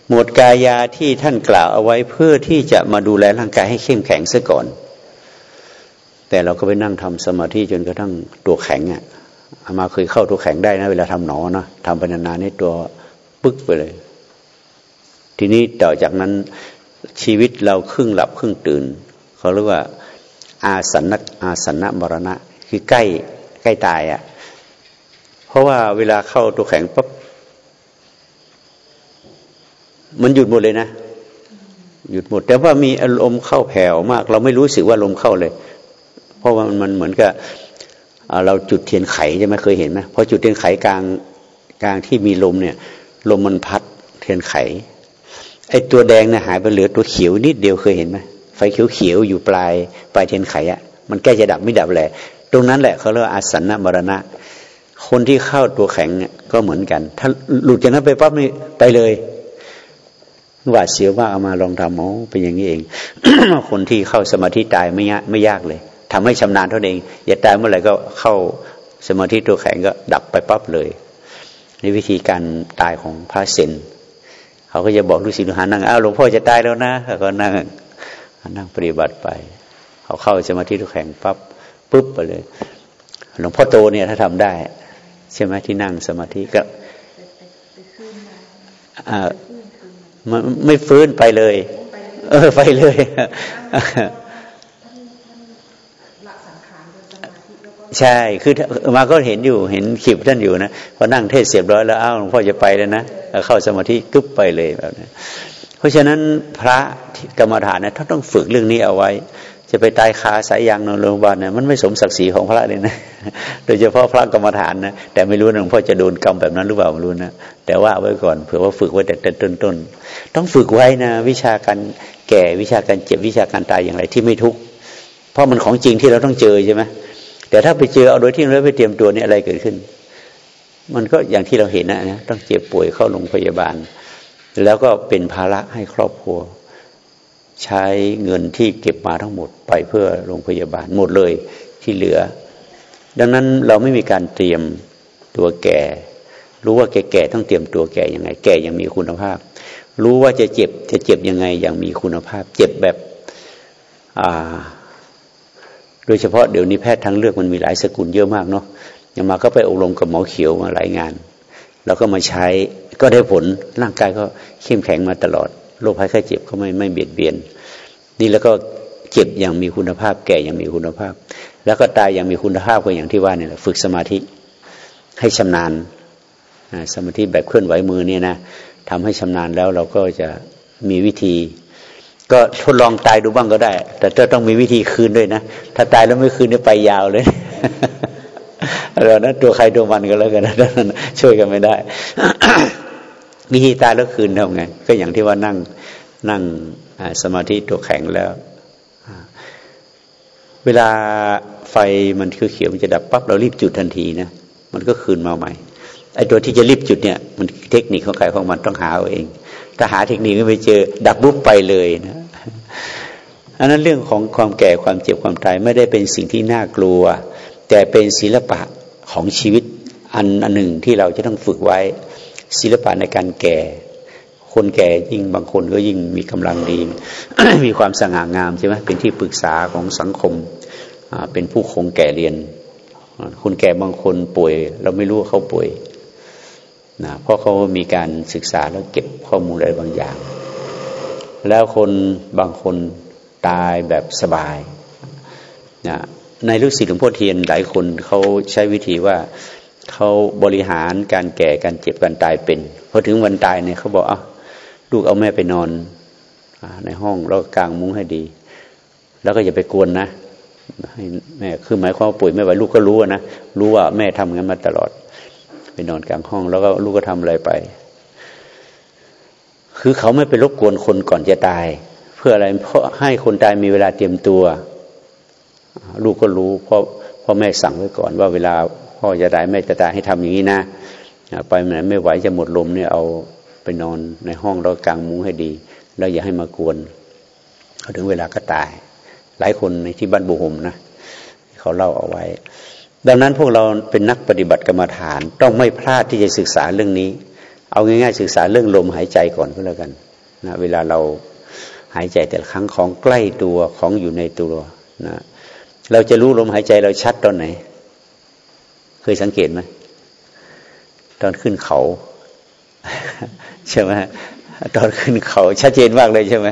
หมวดกายาที่ท่านกล่าวเอาไว้เพื่อที่จะมาดูแลร่างกายให้เข้มแข็งซะก่อน แต่เราก็ไปนั่งทำสมาธิจนกระทั่งตัวแข็งอะอามาเคยเข้าตัวแข็งได้นะ เวลาทำหนอนะทำไปนานๆนี่ตัวปึ๊กไปเลย ทีนี้ต่อจากนั้น ชีวิตเราครึ่งหลับครึ่งตื่นเขาเรียกว่า อาสันนอาสันนมรณะ คือใกล้ใกล้ตายอะ่ะ เพราะว่าเวลาเข้าตัวแข็งปั๊บมันหยุดหมดเลยนะหยุดหมด แต่ว่ามีอารมณ์เข้าแผ่วมาก เราไม่รู้สึกว่าลมเข้าเลย เพราะว่ามันเหมือนกับเราจุดเทียนไขใช่ไหมเคยเห็นไหมพอจุดเทียนไขกลางกลางที่มีลมเนี่ย ลมมันพัดเทียนไข ไอ้ตัวแดงเนี่ยหายไปเหลือตัวเขียวนิดเดียวเคยเห็นไหมไฟเขียวเขียวอยู่ปลายปลายเทียนไขอะ่ะมันใกล้จะดับไม่ดับแหละตรงนั้นแหละเขาเรียกว่าอาสันนมรณะ คนที่เข้าตัวแข็งเนี่ยก็เหมือนกัน ถ้าหลุดจากนั้นไปปั๊บนี่ไปเลยหวาดเสียวว่าเอามาลองทำอ๋อเป็นอย่างนี้เอง คนที่เข้าสมาธิตายไม่ยากไม่ยากเลยทำให้ชำนาญเท่านั้นเอง อย่าตายเมื่อไหร่ก็เข้าสมาธิตัวแข็งก็ดับไปปั๊บเลยนี่วิธีการตายของพระเซน เขาก็จะบอกลูกศิษย์ลูกหานั่งอ้าวหลวงพ่อจะตายแล้วนะเขาก็นั่งนั่งปฏิบัติไปเขาเข้าสมาธิทุกแห่งปั๊บปุ๊บไปเลย หลวงพ่อโตเนี่ยถ้าทำได้ ใช่ไหมที่นั่งสมาธิก็ไม่ฟื้นไปเลย เออไปเลย ใช่ คือมาก็เห็นอยู่ เห็นขีบท่านอยู่นะ พอนั่งเทศเสียบร้อยแล้ว อ้าวหลวงพ่อจะไปแล้วนะ เข้าสมาธิกึ๊บไปเลยแบบนี้ เพราะฉะนั้นพระกรรมฐานนี่ยท่านต้องฝึกเรื่องนี้เอาไว้ จะไปตายคาสายยางนอนโรงพยาบาลเนี่ยมันไม่สมศักดิ์ศรีของพระเลยนะ โดยเฉพาะพระกรรมฐานนะ แต่ไม่รู้หลวงพ่อจะโดนกรรมแบบนั้นหรือเปล่าไม่รู้นะ แต่ว่าไว้ก่อน เผื่อว่าฝึกไว้แต่ต้นๆ ต้องฝึกไว้นะ วิชาการแก่วิชาการเจ็บวิชาการตายอย่างไรที่ไม่ทุกข์ เพราะมันของจริงที่เราต้องเจอใช่ไหม แต่ถ้าไปเจอเอาโดยที่เราไม่เตรียมตัวนี่อะไรเกิดขึ้น มันก็อย่างที่เราเห็นนะนะต้องเจ็บป่วยเข้าโรงพยาบาล แล้วก็เป็นภาระให้ครอบครัว ใช้เงินที่เก็บมาทั้งหมดไปเพื่อโรงพยาบาลหมดเลยที่เหลือ ดังนั้นเราไม่มีการเตรียมตัวแก่ รู้ว่าแก่ๆต้องเตรียมตัวแก่ยังไง แก่ยังมีคุณภาพ รู้ว่าจะเจ็บจะเจ็บยังไงอย่างมีคุณภาพ เจ็บแบบอ่า โดยเฉพาะเดี๋ยวนี้แพทย์ทางเลือกมันมีหลายสกุลเยอะมากเนาะยังมาก็ไปอบรมกับหมอเขียวมาหลายงาน แล้วก็มาใช้ก็ได้ผลร่างกายก็เข้มแข็งมาตลอดโรคภัยไข้เจ็บก็ไม่ไม่เบียดเบียน นี่แล้วก็เจ็บอย่างมีคุณภาพ แก่อย่างมีคุณภาพ แล้วก็ตายอย่างมีคุณภาพก็อย่างที่ว่านี่แหละฝึกสมาธิให้ชำนาญสมาธิแบบเคลื่อนไหวมือเนี่ยนะทำให้ชำนาญแล้วเราก็จะมีวิธี ก็ทดลองตายดูบ้างก็ได้ แต่จะต้องมีวิธีคืนด้วยนะถ้าตายแล้วไม่คืนเนี่ยไปยาวเลยเรานะตัวใครตัวมันก็แล้วกันนะช่วยกันไม่ได้ วิธีตายแล้วคืนทำไง ก็อย่างที่ว่านั่งนั่งสมาธิตัวแข็งแล้ว เวลาไฟมันคือเขียวมันจะดับปั๊บเรารีบจุดทันทีนะมันก็คืนมาใหม่ไอ้ตัวที่จะรีบจุดเนี่ย มันเทคนิคของใครของมันต้องหาเอาเอง ถ้าหาเทคนิคไม่เจอ ดับบุ๊บไปเลยนะ อันนั้นเรื่องของความแก่ความเจ็บความตายไม่ได้เป็นสิ่งที่น่ากลัว แต่เป็นศิลปะของชีวิตอันอันหนึ่งที่เราจะต้องฝึกไว้ ศิลปะในการแก่ คนแก่ยิ่งบางคนก็ยิ่งมีกำลังดี มีความสง่างามใช่ไหมเป็นที่ปรึกษาของสังคมเป็นผู้คงแก่เรียน คนแก่บางคนป่วย เราไม่รู้ว่าเขาป่วยนะเพราะเขามีการศึกษาแล้วเก็บข้อมูลอะไรบางอย่าง แล้วคนบางคน ตายแบบสบายนะในลูกศิษย์หลวงพ่อเทียนหลายคนเขาใช้วิธีว่าเขาบริหารการแก่การเจ็บการตายเป็นพอถึงวันตายเนี่ยเขาบอกเอาลูกเอาแม่ไปนอนในห้องแล้วกางมุ้งให้ดี แล้วก็อย่าไปกวนนะให้แม่คือหมายความว่าป่วยไม่ไหวลูกก็รู้นะรู้ว่าแม่ทำงั้นมาตลอด ไปนอนกลางห้อง แล้วก็ลูกก็ทำอะไรไป คือเขาไม่ไปรบกวนคนก่อนจะตาย เพื่ออะไรเพราะให้คนตายมีเวลาเตรียมตัว ลูกก็รู้เพราะพ่อแม่สั่งไว้ก่อน ว่าเวลาพ่อจะตายแม่จะตายให้ทำอย่างนี้นะไปไหนไม่ไหวจะหมดลมเนี่ยเอาไปนอนในห้องแล้วกางมุ้งให้ดี แล้วอย่าให้มากวนถึงเวลาก็ตาย หลายคนในที่บ้านบุหมนะเขาเล่าเอาไว้ ดังนั้นพวกเราเป็นนักปฏิบัติกรรมฐาน ต้องไม่พลาดที่จะศึกษาเรื่องนี้ เอาง่ายๆ ศึกษาเรื่องลมหายใจก่อนก็แล้วกันนะเวลาเราายใจแต่ละครั้งของใกล้ตัวของอยู่ในตัวนะเราจะรู้ลมหายใจเราชัดตอนไหน เคยสังเกตไหมตอนขึ้นเขา ใช่ไหมตอนขึ้นเขาชัดเจนมากเลยใช่ไหม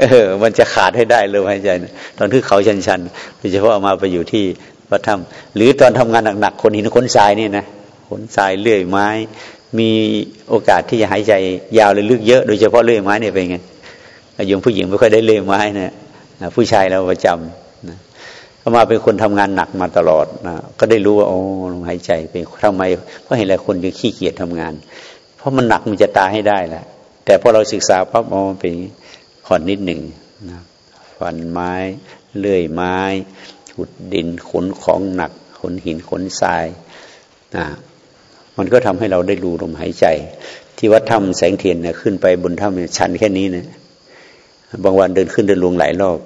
เออ มันจะขาดให้ได้ลยหายใจตอนขึ้นเขาชันๆโดยเฉพาะมาไปอยู่ที่วัดธรรมหรือตอนทำงานหนักๆคนหินคนทรายนี่นะขนทรายเลื่อยไม้ มีโอกาสที่จะหายใจยาวเลยลึกเยอะ โดยเฉพาะเลื่อยไม้เนี่ยเป็นไง ยมผู้หญิงไม่ค่อยได้เลื่อยไม้นะผู้ชายเราประจำนะมาเป็นคนทำงานหนักมาตลอดนะก็ได้รู้ว่าโอ้ลมหายใจเป็นทำไมเพราะเห็นหลายคนยังขี้เกียจทำงาน เพราะมันหนักมันจะตายให้ได้แหละแต่พอเราศึกษาปั๊บมองเป็นผ่อนนิดหนึ่งนะฟันไม้ เลื่อยไม้ขุดดินขนของหนักขนหินขนทรายนะมันก็ทำให้เราได้รู้ลมหายใจ ที่วัดถ้ำแสงเทียนเนี่ยขึ้นไปบนถ้ำชันแค่นี้นะ บางวันเดินขึ้นเดินลงหลายรอบ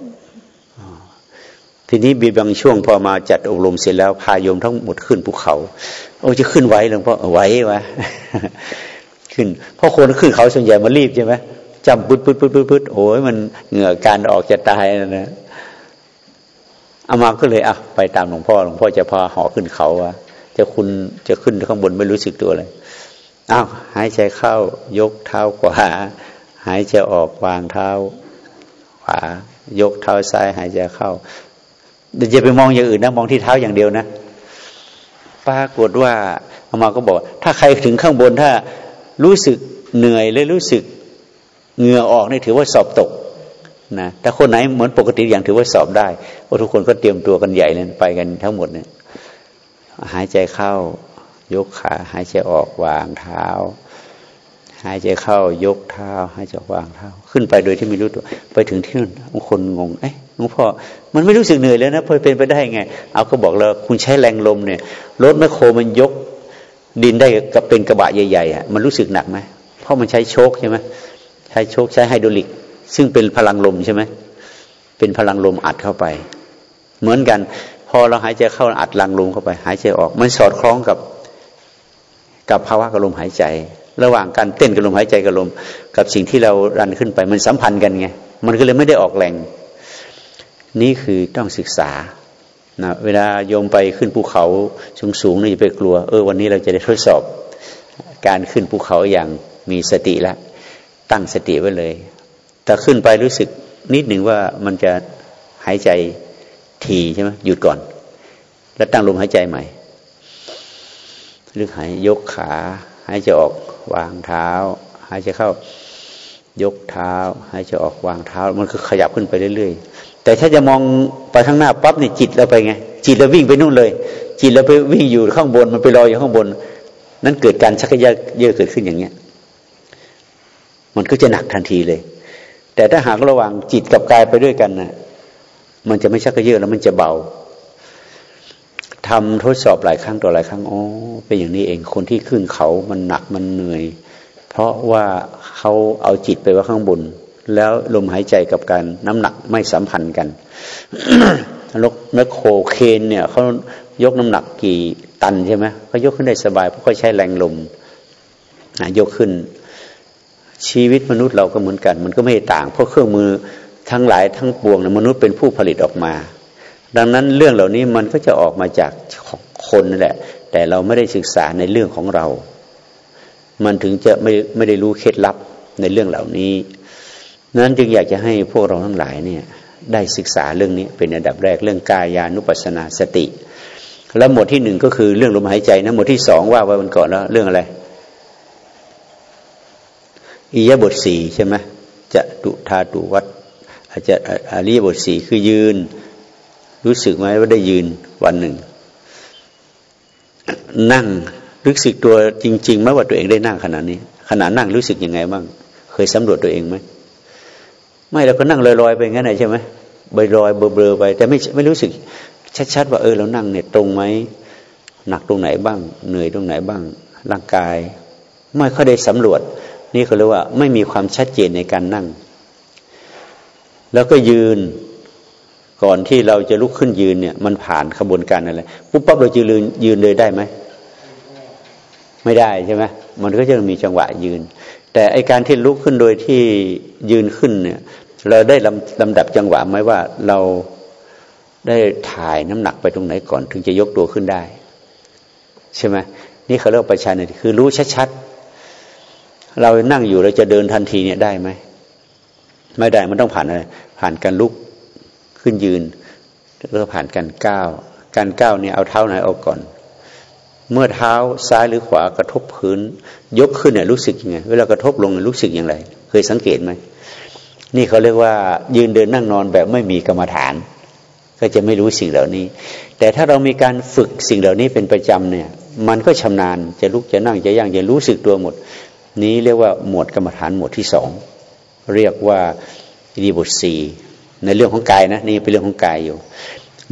ทีนี้มีบางช่วงพอมาจัดอบรมเสร็จแล้วพาโยมทั้งหมดขึ้นภูเขาโอ้จะขึ้นไหวหลวงพ่อไหววะขึ้นเพราะคนขึ้นเขาส่วนใหญ่มารีบใช่ไหมจำปึ๊ดปึ๊ดปึ๊ดปึ๊ดปึ๊ดโอ้ยมันเหงื่อการออกจะตายนะอามาก็เลยอะไปตามหลวงพ่อหลวงพ่อจะพาหอขึ้นเขาวะจะคุณจะขึ้นข้างบนไม่รู้สึกตัวเลยอ้าวหายใจเข้ายกเท้าขวาหายใจออกวางเท้า ขวา ยกเท้าซ้ายหายใจเข้าเดี๋ยวจะไปมองอย่างอื่นนะ มองที่เท้าอย่างเดียวนะปรากฏว่าอามาก็บอก ถ้าใครถึงข้างบนถ้ารู้สึกเหนื่อยเลยรู้สึกเหงื่อออกนี่ถือว่าสอบตกนะแต่คนไหนเหมือนปกติอย่างถือว่าสอบได้เพราะทุกคนก็เตรียมตัวกันใหญ่เลยไปกันทั้งหมดเนี่ยหายใจเข้า ยกขาหายใจออกวางเท้า หายใจเข้ายกเท้าหายใจวางเท้า ขึ้นไปโดยที่ไม่รู้ตัว ไปถึงที่นั่นบางคนงงเอ๊ะหลวงพ่อมันไม่รู้สึกเหนื่อยแล้วนะพอเป็นไปได้ไง เอาก็บอกแล้วคุณใช้แรงลมเนี่ยรถแมคโครมันยกดินได้กับเป็นกระบะใหญ่ๆอะมันรู้สึกหนักไหมเพราะมันใช้โชคใช่ไหมใช้โชคใช้ไฮดรอลิก ซึ่งเป็นพลังลมใช่ไหมเป็นพลังลมอัดเข้าไป เหมือนกัน พอเราหายใจเข้าอัดลังลมเข้าไป หายใจออก มันสอดคล้องกับกับภาวะกับลมหายใจ ระหว่างการเต้นกับลมหายใจกับลม กับสิ่งที่เรารันขึ้นไปมันสัมพันธ์กันไงมันก็เลยไม่ได้ออกแรง นี่คือต้องศึกษานะเวลาโยมไปขึ้นภูเขาสูงๆนี่อย่าไปกลัว เออวันนี้เราจะได้ทดสอบ การขึ้นภูเขาอย่างมีสติแล้วตั้งสติไว้เลย แต่ขึ้นไปรู้สึกนิดหนึ่งว่ามันจะหายใจทีใช่ไหมหยุดก่อน แล้วตั้งลมหายใจใหม่หรือหายยกขาหายใจออก วางเท้า หายใจเข้ายกเท้า หายใจออกวางเท้า มันคือขยับขึ้นไปเรื่อยๆ แต่ถ้าจะมองไปข้างหน้าปั๊บนี่จิตเราไปไง จิตเราวิ่งไปนู่นเลย จิตเราไปวิ่งอยู่ข้างบนมันไปลอยอยู่ข้างบน นั้นเกิดการชักยะเยอะเกิดขึ้นอย่างเงี้ย มันก็จะหนักทันทีเลย แต่ถ้าหากระหว่างจิตกับกายไปด้วยกันน่ะมันจะไม่ชักเยอะแล้วมันจะเบา ทำทดสอบหลายครั้งต่อหลายครั้งอ๋อเป็นอย่างนี้เองคนที่ขึ้นเขามันหนักมันเหนื่อย เพราะว่าเขาเอาจิตไปไว้ข้างบน แล้วลมหายใจกับการน้ำหนักไม่สัมพันธ์กันลกแมคโครเคนเนี่ยเขายกน้ำหนักกี่ตันใช่ไหมเขายกขึ้นได้สบายเพราะเขาใช้แรงลมยกขึ้น ชีวิตมนุษย์เราก็เหมือนกัน มันก็ไม่ต่าง เพราะเครื่องมือทั้งหลายทั้งปวงนะมนุษย์เป็นผู้ผลิตออกมา ดังนั้นเรื่องเหล่านี้มันก็จะออกมาจากคนนั่นแหละ แต่เราไม่ได้ศึกษาในเรื่องของเรา มันถึงจะไม่ไม่ได้รู้เคล็ดลับในเรื่องเหล่านี้นั้นจึงอยากจะให้พวกเราทั้งหลายเนี่ยได้ศึกษาเรื่องนี้เป็นอันดับแรกเรื่องกายานุปัสนาสติ แล้วหมวดที่หนึ่งก็คือเรื่องลมหายใจนะหมวดที่สองว่าไว้วันก่อนแล้วเรื่องอะไรอิยบทสี่ใช่ไหมจะตุธาตุวัดอาจจะอริยบทสี่คือยืน รู้สึกไหมว่าได้ยืนวันหนึ่ง นั่งรู้สึกตัวจริงๆไหมว่าตัวเองได้นั่งขนาดนี้ขณะนั่งรู้สึกยังไงบ้าง เคยสำรวจตัวเองไหมไม่เราก็นั่งลอยๆไปงั้นไหนใช่ไหมใบลอยเบลอๆไป แต่ไม่ไม่รู้สึกชัดๆว่าเออเรานั่งเนี่ยตรงไหมหนักตรงไหนบ้าง เหนื่อยตรงไหนบ้าง ร่างกาย ไม่ค่อยได้สำรวจ นี่เขาเรียกว่า ไม่มีความชัดเจนในการนั่ง แล้วก็ยืน ก่อนที่เราจะลุกขึ้นยืนเนี่ยมันผ่านขบวนการอะไรปุ๊บปั๊บเราจะยืนยืนเลยได้ไหมไม่ได้ใช่ไหมมันก็จะมีจังหวะยืน แต่ไอการที่ลุกขึ้นโดยที่ยืนขึ้นเนี่ย เราได้ลำลำดับจังหวะไหมว่าเราได้ถ่ายน้ำหนักไปตรงไหนก่อน ถึงจะยกตัวขึ้นได้ ใช่ไหมนี่เขาเรียกประชานี่คือรู้ชัดๆเรานั่งอยู่เราจะเดินทันทีเนี่ยได้ไหมไม่ได้มันต้องผ่านอะไรผ่านการลุก ขึ้นยืนแล้วก็ผ่านการก้าว การก้าวเนี่ยเอาเท้าไหนออกก่อน เมื่อเท้าซ้ายหรือขวากระทบพื้น ยกขึ้นเนี่ยรู้สึกยังไง เวลากระทบลงรู้สึกอย่างไร เคยสังเกตไหม นี่เขาเรียกว่ายืนเดินนั่งนอนแบบไม่มีกรรมฐาน ก็จะไม่รู้สิ่งเหล่านี้ แต่ถ้าเรามีการฝึกสิ่งเหล่านี้เป็นประจำเนี่ย มันก็ชำนาญ จะลุกจะนั่งจะย่างจะรู้สึกตัวหมด นี้เรียกว่าหมวดกรรมฐานหมวดที่สอง เรียกว่าดีบทสี่ ในเรื่องของกายนะนี่เป็นเรื่องของกายอยู่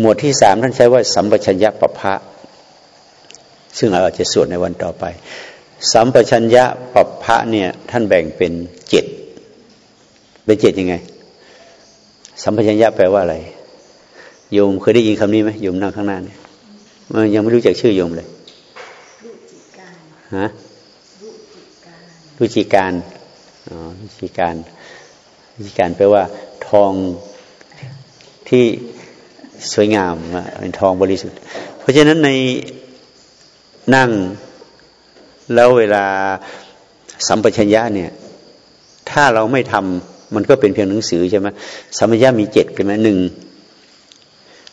หมวดที่สามท่านใช้ว่า สัมปชัญญะปภะซึ่งเราจะสวดในวันต่อไป สัมปชัญญะปัปพะเนี่ย ท่านแบ่งเป็นเจ็ดเป็นเจ็ดยังไง สัมปชัญญะแปลว่าอะไรโยมเคยได้ยินคำนี้ไหมโยมนั่งข้างหน้าเนี่ยมันยังไม่รู้จักชื่อโยมเลยฮะรุจิการอ๋อรุจิการรุจิการแปลว่า ทอง ที่สวยงามเป็นทองบริสุทธิ์ เพราะฉะนั้นในนั่งแล้วเวลาสัมปชัญญะเนี่ย ถ้าเราไม่ทำมันก็เป็นเพียงหนังสือใช่ไหมสัมปชัญญะมีเจ็ดใช่ไหมหนึ่ง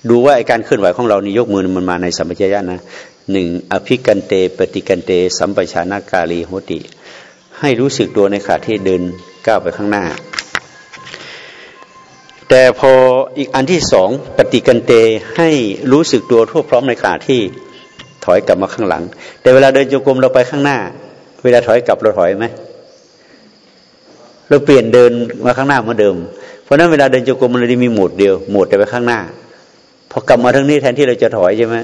ดูว่าไอการเคลื่อนไหวของเรานี่ยกมือมันมาในสัมปชัญญะนะหนึ่งอภิกันเตปฏิกันเต สัมปชานากาลีโหติ ให้รู้สึกตัวในขาที่เดินก้าวไปข้างหน้า แต่พออีกอันที่สองปฏิกันเตให้รู้สึกตัวทั่วพร้อมในขาที่ถอยกลับมาข้างหลัง แต่เวลาเดินจงกรมเราไปข้างหน้า เวลาถอยกลับเราถอยไหมเราเปลี่ยนเดินมาข้างหน้าเหมือนเดิม เพราะนั้นเวลาเดินจงกรมมันเลยมีหมดเดียวหมดแต่ไปข้างหน้าพอกลับมาทางนี้แทนที่เราจะถอยใช่ไหม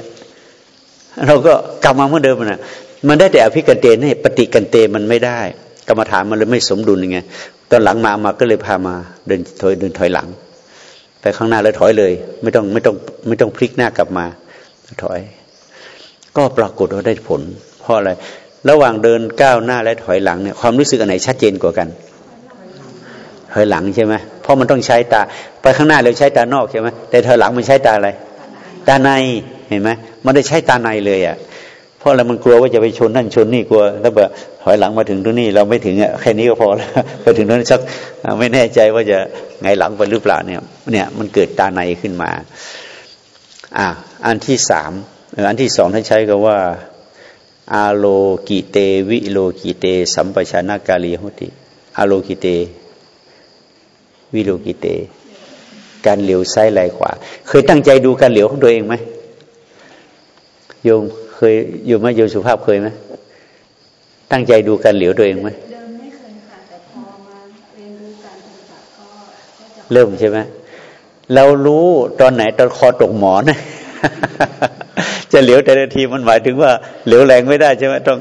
เราก็กลับมาเหมือนเดิมนะมันได้แต่อภิกันเตนี่ปฏิกันเตมันไม่ได้ กรรมฐานมันเลยไม่สมดุลยังไงตอนหลังมามาก็เลยพามาเดินถอยเดินถอยหลัง ไปข้างหน้าแล้วถอยเลย ไม่ต้องไม่ต้องไม่ต้องพลิกหน้ากลับมา ถอย ก็ปรากฏว่าได้ผล เพราะอะไร ระหว่างเดินก้าวหน้าและถอยหลังเนี่ยความรู้สึกอันไหนชัดเจนกว่ากัน ถอยหลังใช่ไหมเพราะมันต้องใช้ตา ไปข้างหน้าเราใช้ตานอกใช่ไหมแต่ถอยหลังมันใช้ตาอะไร ตาในเห็นไหมมันได้ใช้ตาในเลยอะ ราะอะไรมันกลัวว่าจะไปชนนั่นชนนี่กลัวแล้วแบบถอยหลังมาถึงตรงนี้ เราไม่ถึงอะแค่นี้ก็พอแล้วไปถึงตรงนั้นสักไม่แน่ใจว่าจะไงหลังไปหรือเปล่าเนี่ย เนี่ยมันเกิดตาในขึ้นมา อ่าอันที่สามอันที่สองท่านใช้ก็ว่าอาโลกิเตวิโลกิเต สัมปชานากาลีหุติอาโลกิเต วิโลกิเต การเหลียวซ้ายไหลขวา เคยตั้งใจดูการเหลียวของตัวเองไหมโยม เคยโยมไหมโยมสุภาพเคยไหมตั้งใจดูการเหลียวตัวเองไหมเดิมไม่เคยค่ะแต่พอมาเรียนรู้การปฏิบัติก็เริ่มใช่ไหมเรารู้ตอนไหนตอนคอตกหมอนจะเหลียวแต่ละทีมันหมายถึงว่าเหลียวแรงไม่ได้ใช่ไหมต้อง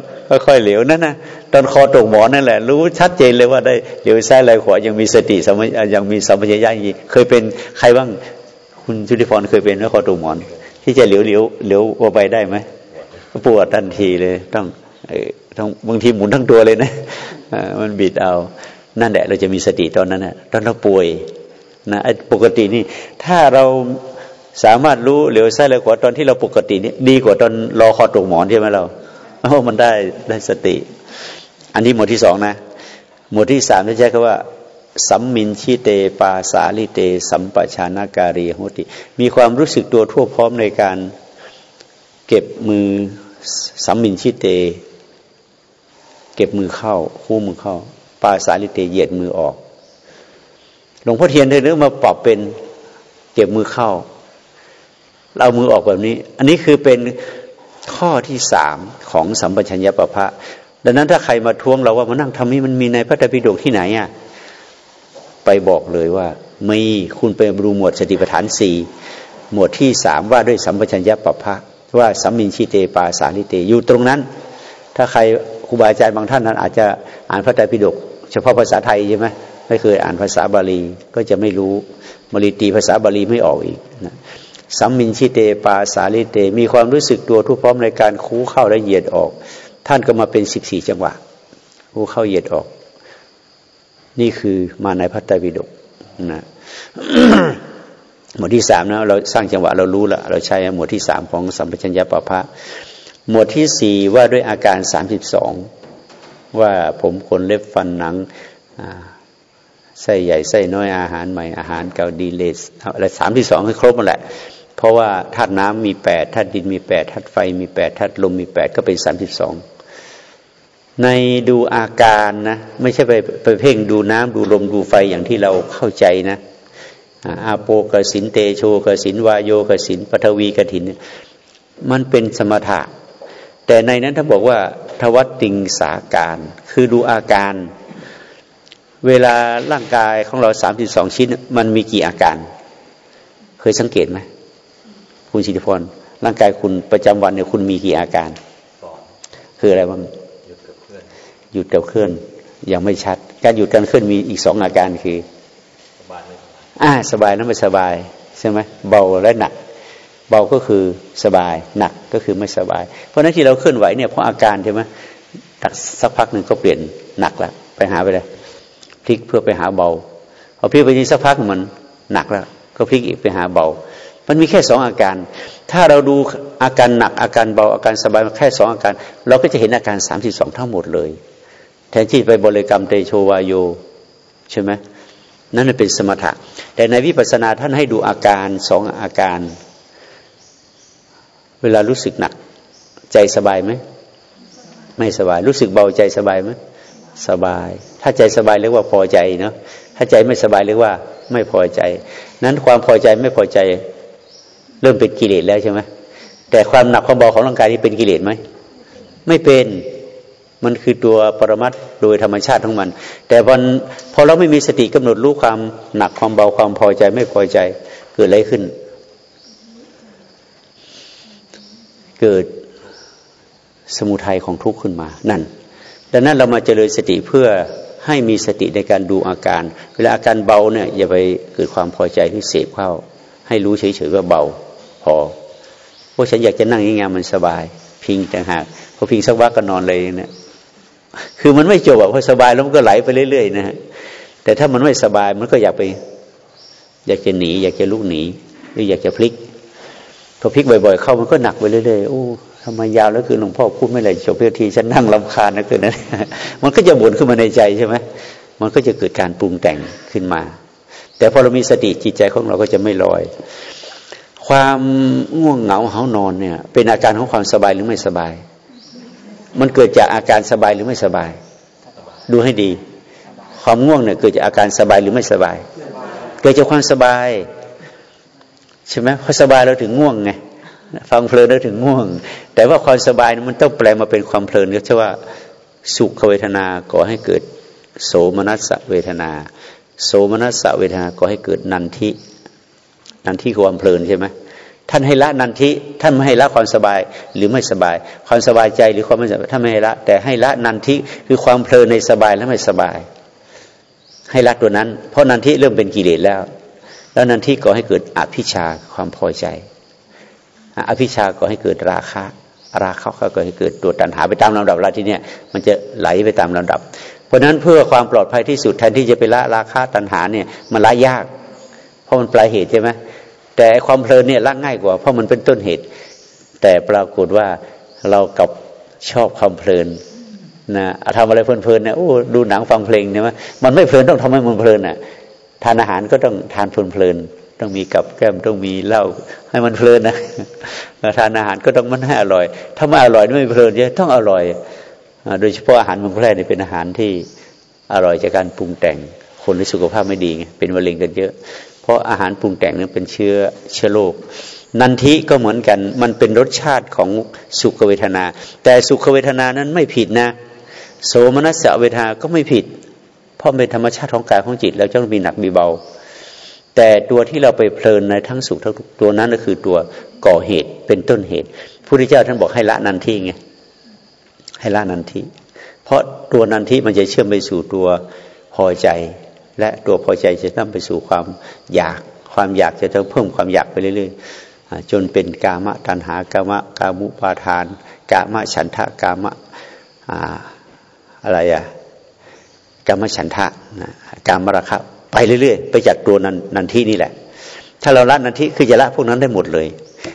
ค่อยๆเหลียวนั่นนะตอนคอตกหมอนนั่นแหละ รู้ชัดเจนเลยว่าได้เหลียวซ้ายไหลขวายังมีสติสมัยยังมีสัมปชัญญะอย่างนี้เคยเป็นใครบ้างคุณชุติพรเคยเป็นไหมคอตกหมอน ที่จะเหลียวเหลียวเหลียวออกไปได้ไหม ปวดทันทีเลยต้องต้องบางทีหมุนทั้งตัวเลยนะมันบิดเอานั่นแหละ เราจะมีสติตอนนั้นนะตอนเราป่วยนะปกตินี่ ถ้าเราสามารถรู้เหลียวซ้ายเหลียวขวาตอนที่เราปกตินี่ดีกว่าตอนรอคอตกหมอนใช่ไหมเราเพราะมันได้ได้สติ อันนี้หมวดที่สองนะ หมวดที่สามจะใช้คำว่าสัมมินชิเตปาสาลิเต สัมปชานาการีโหติ มีความรู้สึกตัวทั่วพร้อมในการเก็บมือ สัมมินชิเต เก็บมือเข้า คู่มือเข้า ปาสาลิเตเหยียดมือออก หลวงพ่อเทียนเลยเรื่อมาปรับเป็นเก็บมือเข้า เรามือออกแบบนี้ อันนี้คือเป็นข้อที่สามของสัมปชัญญะปะพะดังนั้นถ้าใครมาท้วงเราว่ามานั่งทำนี้มันมีในพระไตรปิฎกที่ไหนอะไปบอกเลยว่ามีคุณไปดูหมวดสติปัฏฐานสี่หมวดที่สามว่าด้วยสัมปชัญญะปะพะ ว่าสัมมินชิเตปาสาลิเตอยู่ตรงนั้น ถ้าใครครูบาอาจารย์บางท่านนั้นอาจจะอ่านพระไตรปิฎกเฉพาะภาษาไทยใช่ไหมไม่เคยอ่านภาษาบาลีก็จะไม่รู้บาลีตีภาษาบาลีไม่ออกอีกนะสัมมินชิเตปาสาลิเต มีความรู้สึกตัวทุกพร้อมในการคูเข้าและเหยียดออก ท่านก็มาเป็นสิบสี่จังหวะคูเข้าเหยียดออก นี่คือมาในพระไตรปิฎกนะ หมวดที่สามนะเราสร้างจังหวะเรารู้ละเราใช้หมวดที่สามของสัมปชัญญะปะพะหมวดที่สี่ว่าด้วยอาการสามสิบสองว่าผมขนเล็บฟันหนังไส้ใหญ่ไส้น้อยอาหารใหม่อาหารเก่าดีเลสอะไรสามที่สองให้ครบหมดแหละ เพราะว่าธาตุน้ำมีแปดธาตุดินมีแปดธาตุไฟมีแปดธาตุลมมีแปดก็เป็นสามสิบสองในดูอาการนะ ไม่ใช่ไปไปเพ่งดูน้ำดูลมดูไฟอย่างที่เราเข้าใจนะ อาโปกสินเตโชกสินวายโยกสินปฐวีกถิน มันเป็นสมถะ แต่ในนั้นถ้าบอกว่า ทวัตติงสาการ คือดูอาการ เวลาร่างกายของเราสามสิบสองชิ้น มันมีกี่อาการ เคยสังเกตไหมคุณชิติพรร่างกายคุณประจำวันเนี่ยคุณมีกี่อาการ คืออะไรบ้างหยุดกับเคลื่อน ยังไม่ชัด การหยุดการเคลื่อนมีอีกสองอาการคือ อ่าสบายแล้วไม่สบายใช่ไหมเบาและหนัก เบาก็คือสบาย หนักก็คือไม่สบาย เพราะนั้นที่เราเคลื่อนไหวเนี่ยเพราะอาการใช่ไหมตักสักพักหนึ่งก็เปลี่ยนหนักล้วไปหาไปเลยพลิกเพื่อไปหาเบาพอพลิกไปทีสักพักมันหนักแล้วก็พลิกอีกไปหาเบา มันมีแค่สองอาการ ถ้าเราดูอาการหนักอาการเบาอาการสบายแค่สองอาการ เราก็จะเห็นอาการสามสิบสองทั้งหมดเลย แทนที่ไปบริกรรมเตโชวายโยใช่ไหมนั่นเป็นสมถะ แต่ในวิปัสสนาท่านให้ดูอาการสองอาการ เวลารู้สึกหนัก ใจสบายไหมไม่สบาย รู้สึกเบาใจสบายไหมสบาย ถ้าใจสบายเรียกว่าพอใจเนาะถ้าใจไม่สบายเรียกว่า ไม่พอใจ นั้นความพอใจไม่พอใจ เริ่มเป็นกิเลสแล้วใช่ไหมแต่ความหนักความเบาของร่างกายนี่เป็นกิเลสไหมไม่เป็น มันคือตัวปรมัตโดยธรรมชาติของมัน แต่วันพอเราไม่มีสติกำหนดรู้ความหนักความเบาความพอใจไม่พอใจ เกิดอะไรขึ้น เกิดสมุทัยของทุกข์ขึ้นมานั่นดังนั้นเรามาเจริญสติเพื่อให้มีสติในการดูอาการ เวลาอาการเบาเนี่ยอย่าไปเกิดความพอใจที่เสพเข้า ให้รู้เฉยๆว่าเบาพอเพราะฉันอยากจะนั่งยังไงมันสบาย พิงแต่หากพอพิงสักวักก็นอนเลยเนี่ย คือมันไม่จบอะพอสบายแล้วมันก็ไหลไปเรื่อยๆนะฮะแต่ถ้ามันไม่สบายมันก็อยากไป อยากจะหนี อยากจะลุกหนี หรืออยากจะพลิกพอพลิกบ่อย ๆ เข้ามันก็หนักไปเรื่อยๆโอ้ทำไมยาวแล้วคือหลวงพ่อพูดไม่เลจบเพียทีฉันนั่งลำคาญนะคือนั้นมันก็จะบ่นขึ้นมาในใจใช่ไหมมันก็จะเกิดการปรุงแต่งขึ้นมา แต่พอเรามีสติจิตใจของเราก็จะไม่ลอย ความง่วงเหงาเหานอนเนี่ย เป็นอาการของความสบายหรือไม่สบาย มันเกิดจากอาการสบายหรือไม่สบาย ดูให้ดี ความง่วงเนี่ยเกิดจากอาการสบายหรือไม่สบาย เกิดจากความสบาย ใช่ไหมพอสบายเราถึงง่วงไงฟังเพลินเราถึงง่วง แต่ว่าความสบายมันต้องแปลมาเป็นความเพลินก็ใช่ว่าสุขเวทนาก่อให้เกิดโสมนัสเวทนา โสมนัสเวทนาก่อให้เกิดนันทินันทิความเพลินใช่ไหม ท่านให้ละนันทิท่านไม่ให้ละความสบายหรือไม่สบาย ความสบายใจหรือความไม่สบายท่านไม่ให้ละ แต่ให้ละนันทิคือความเพลินในสบายและไม่สบาย ให้ละตัวนั้น เพราะนันทิเริ่มเป็นกิเลสแล้ว แล้วนันทิก่อให้เกิดอภิชาความพอใจ อภิชาก่อให้เกิดราคะราคะก็ให้เกิดตัวตัณหาไปตามลำดับละทีเนี้ยมันจะไหลไปตามลำดับ เพราะฉะนั้นเพื่อความปลอดภัยที่สุดแทนที่จะไปละราคะตัณหาเนี่ยมันละยาก เพราะมันปลายเหตุใช่ไหม แต่ความเพลินเนี่ยละง่ายกว่า เพราะมันเป็นต้นเหตุ แต่ปรากฏว่าเรากับชอบความเพลินนะทำอะไรเพลินๆเนี่ยโอ้ดูหนังฟังเพลงเนี่ยมันไม่เพลินต้องทำให้มันเพลินอะ ทานอาหารก็ต้องทานเพลินๆต้องมีกับแก้มต้องมีเหล้าให้มันเพลินนะทานอาหารก็ต้องมันให้อร่อย ถ้าไม่อร่อยไม่เพลินเยอะต้องอร่อยโดยเฉพาะอาหารเมืองแพร่เนี่ยเป็นอาหารที่อร่อยจากการปรุงแต่งคนที่สุขภาพไม่ดีไงเป็นมะเร็งกันเยอะ เพราะอาหารปรุงแต่งนั้นเป็นเชื้อเชื้อโรคนันทิก็เหมือนกัน มันเป็นรสชาติของสุขเวทนา แต่สุขเวทนานั้นไม่ผิดนะ โสมนัสเวทนาก็ไม่ผิด เพราะเป็นธรรมชาติของกายของจิต แล้วจะต้องมีหนักมีเบา แต่ตัวที่เราไปเพลินในทั้งสุขทั้งตัวนั้นก็คือตัวก่อเหตุเป็นต้นเหตุพระพุทธเจ้าท่านบอกให้ละนันทิไงให้ละนันทิเพราะตัวนันทิมันจะเชื่อมไปสู่ตัวพอใจ และตัวพอใจจะนำไปสู่ความอยาก ความอยากจะต้องเพิ่มความอยากไปเรื่อยๆจนเป็นกามะตัณหากามะกามุปาทาน กามะฉันทะกามะอะไรอะกามฉันทะนะกามราคะไปเรื่อยๆ ไปจากตัวนันนันทีนี่แหละ ถ้าเราละนันทีคือจะละพวกนั้นได้หมดเลย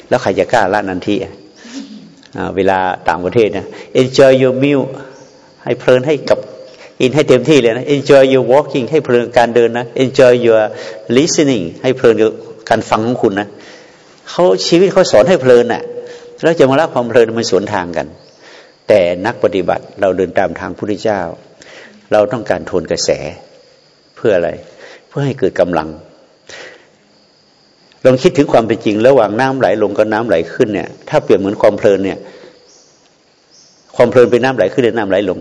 แล้วใครจะกล้าละนันทีเวลาต่างประเทศนะ enjoy your meal ให้เพลินให้กับ อินให้เต็มที่เลยนะ enjoy your walking ให้เพลินการเดินนะ enjoy your listening ให้เพลินกับการฟังของคุณนะเขาชีวิตเขาสอนให้เพลินนะ่ะแล้วจะมาละความเพลินมันสวนทางกัน แต่นักปฏิบัติเราเดินตามทางพุทธเจ้า เราต้องการทวนกระแสเพื่ออะไร เพื่อให้เกิดกำลังลองคิดถึงความเป็นจริง ระหว่างน้ำไหลลงกับน้ำไหลขึ้นเนี่ย ถ้าเปรียบเหมือนความเพลินเนี่ย ความเพลินเป็นน้ำไหลขึ้นหรือน้ำไหลลง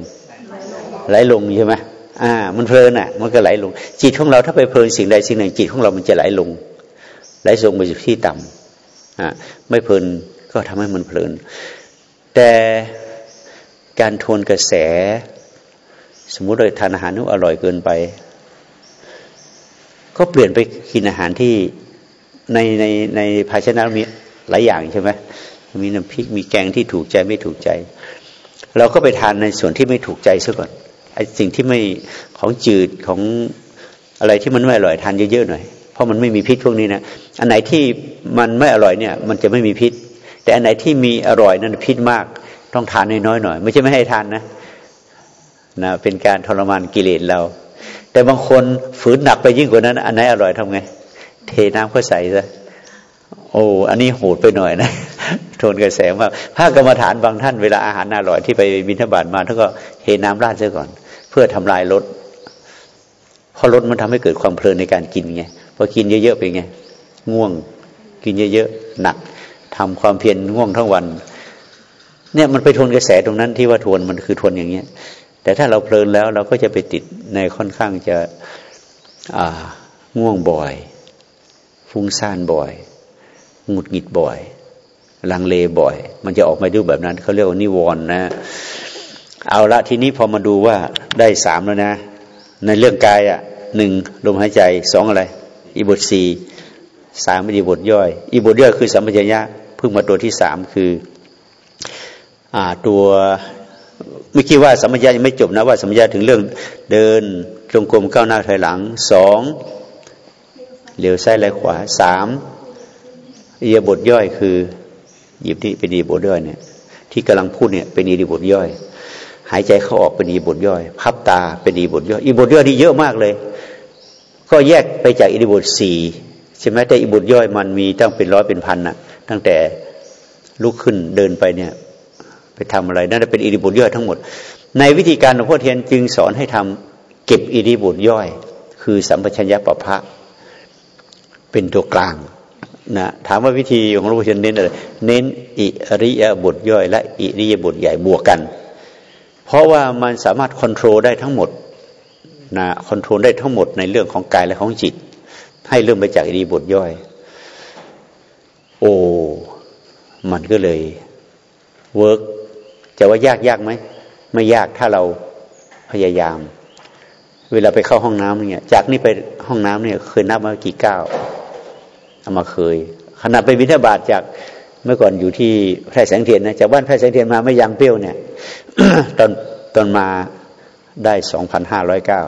ไหลลงใช่ไหมอ่า มันเพลินอะ มันก็ไหลลง จิตของเราถ้าไปเพลินสิ่งใดสิ่งหนึ่ง จิตของเรามันจะไหลลง ไหลลงไปสู่ที่ต่ำอ่าไม่เพลินก็ทำให้มันเพลิน แต่การทวนกระแส สมมุติเราทานอาหารนู้อร่อยเกินไป ก็เปลี่ยนไปกินอาหารที่ในในในภาชนะมีหลายอย่างใช่ไหมมีน้ำพริกมีแกงที่ถูกใจไม่ถูกใจ เราก็ไปทานในส่วนที่ไม่ถูกใจซะก่อน สิ่งที่ไม่ของจืดของอะไรที่มันไม่อร่อยทานเยอะๆหน่อย เพราะมันไม่มีพิษพวกนี้นะอันไหนที่มันไม่อร่อยเนี่ย มันจะไม่มีพิษ แต่อันไหนที่มีอร่อยนั้นพิษมาก ต้องทานน้อยๆหน่อย ไม่ใช่ไม่ให้ทานนะนะเป็นการทรมานกิเลสเรา แต่บางคนฝืนหนักไปยิ่งกว่านั้น อันไหนอร่อยทำไง เทน้ำก็ใส่ซะโอ้อันนี้โหดไปหน่อยนะทนกระแสมากพระกรรมฐานบางท่านเวลาอาหารอร่อยที่ไปบิณฑบาตมาท่านก็เทน้ำราดซะก่อน พื่อทำลายรสเพราะรสมันทำให้เกิดความเพลินในการกินไงพอกินเยอะๆไปไงง่วงกินเยอะๆหนักทำความเพียรง่วงทั้งวัน เนี่ยมันไปทวนกระแสตรงนั้นที่ว่าทวนมันคือทวนอย่างเงี้ย แต่ถ้าเราเพลินแล้วเราก็จะไปติดในค่อนข้างจะง่วงบ่อย ฟุ้งซ่านบ่อยหงุดหงิดบ่อย ลังเลบ่อย มันจะออกมาดูแบบนั้นเขาเรียกว่านิวรณ์นะ เอาละทีนี้พอมาดูว่าได้สามแล้วนะ ในเรื่องกายอะหนึ่งลมหายใจสองอะไรอีบทสี่สามอีบทย่อยอีบทย่อยคือสัมปชัญญะเพิ่งมาตัวที่สามคืออ่าตัวเมื่อกี้ว่าสัมปชัญญะยังไม่จบนะว่าสัมปชัญญะถึงเรื่องเดินจงกรมก้าวหน้าถอยหลังสองเหลียวซ้ายไหลขวาสามอีบทย่อยคือหยิบที่เป็นอีบทย่อยเนี่ยที่กำลังพูดเนี่ยเป็นอีบทย่อย หายใจเข้าออกเป็นอีบทย่อย พับตาเป็นอีบทย่อยอีบทย่อยที่เยอะมากเลย ก็แยกไปจากอีบทสี่ใช่ไหมแต่อีบทย่อยมันมีตั้งเป็นร้อยเป็นพันนะตั้งแต่ลุกขึ้นเดินไปเนี่ยไปทำอะไรนั่นเป็นอิริบทย่อยทั้งหมด ในวิธีการหลวงพ่อเทียนจึงสอนให้ทำเก็บอิริบทย่อย คือสัมปชัญญะปะพะเป็นตัวกลางนะถามว่าวิธีของหลวงพ่อเทียนเน้นอะไรเน้นอิริยาบทย่อย และอิริยาบทใหญ่บวกกัน เพราะว่ามันสามารถควบคุมได้ทั้งหมดนะควบคุมได้ทั้งหมดในเรื่องของกายและของจิต ให้เริ่มไปจากอิริยาบถย่อย โอ้มันก็เลย work จะว่ายากยากไหมไม่ยากถ้าเราพยายาม เวลาไปเข้าห้องน้ำเนี่ย จากนี่ไปห้องน้ำเนี่ย เคยนับมากี่ก้าวเอามาเคย ขณะไปบิณฑบาตจากเมื่อก่อนอยู่ที่แพร่แสงเทียนนะจากบ้านแพร่แสงเทียนมาไม่ยังเปรี้ยวเนี่ย ตอนตอนมาได้สองพันห้าร้อยเก้า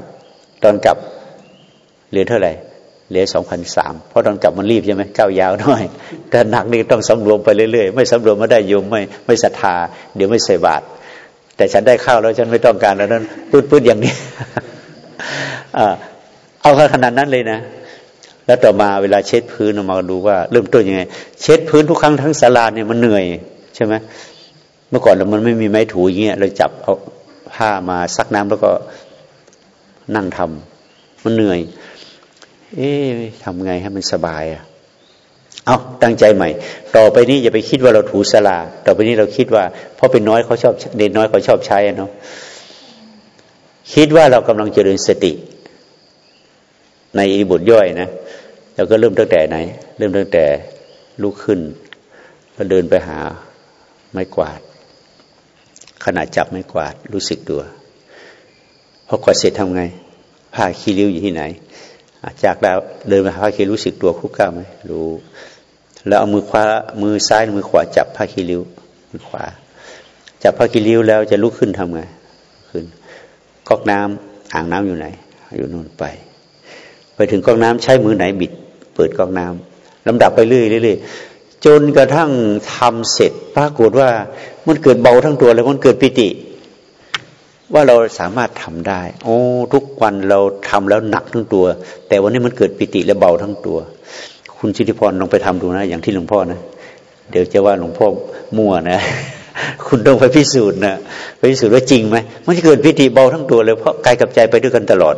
ตอนกลับเหลือเท่าไหร่เหลือสองพันสามเพราะตอนกลับมันรีบใช่ไหมก้าวยาวหน่อยแต่หนักนี่ต้องสำรวมไปเรื่อยๆ ไม่สำรวมไม่ได้โยมไม่ไม่ศรัทธา เดี๋ยวไม่ใส่บาตรแต่ฉันได้ข้าวแล้วฉันไม่ต้องการแล้วนั้นปื้ดๆอย่างนี้เอาขนาดนั้นเลยนะ แล้วต่อมาเวลาเช็ดพื้นมาดูว่า เริ่มต้นยังไง เช็ดพื้นทุกครั้งทั้งศาลาเนี่ยมันเหนื่อยใช่ไหม เมื่อก่อนเรามันไม่มีไม้ถูอย่างเงี้ยเราจับเอาผ้ามาซักน้ำแล้วก็นั่งทำมันเหนื่อย เอ๊ะทำไงให้มันสบายอะเอาตั้งใจใหม่ ต่อไปนี้อย่าไปคิดว่าเราถูสลาต่อไปนี้เราคิดว่าเพราะเป็นน้อยเขาชอบเด็กน้อยเขาชอบใช้เนาะคิดว่าเรากำลังเจริญสติ ในอิบทย่อยนะเราก็เริ่มตั้งแต่ไหน เริ่มตั้งแต่ลุกขึ้น ก็เดินไปหาไม้กวาด ขณะจับไม้กวาดรู้สึกตัวพอกวาดเสร็จทำไงผ้าคีริ้วอยู่ที่ไหน จากดาวเดินไปผ้าคีริ้วรู้สึกตัวคุกก้าไหมรู้ แล้วเอามือขวามือซ้ายมือขวาจับผ้าคีริ้วมือขวา จับผ้าคีริ้วแล้วจะลุกขึ้นทำไงขึ้นก๊อกน้ำอ่างน้ำอยู่ไหน อยู่นู่นไป ไปถึงก๊อกน้ำใช้มือไหนบิด เปิดก๊อกน้ำลำดับไปเรื่อยๆ จนกระทั่งทำเสร็จปรากฏว่ามันเกิดเบาทั้งตัวแล้วมันเกิดปิติ ว่าเราสามารถทำได้ โอ้ทุกวันเราทำแล้วหนักทั้งตัว แต่วันนี้มันเกิดปิติและเบาทั้งตัว คุณชิติพรลองไปทำดูนะอย่างที่หลวงพ่อนะเดี๋ยวจะว่าหลวงพ่อมั่วนะ คุณต้องไปพิสูจน์นะไปพิสูจน์ว่าจริงไหมมันจะเกิดพิธีเบาทั้งตัวเลยเพราะกายกับใจไปด้วยกันตลอด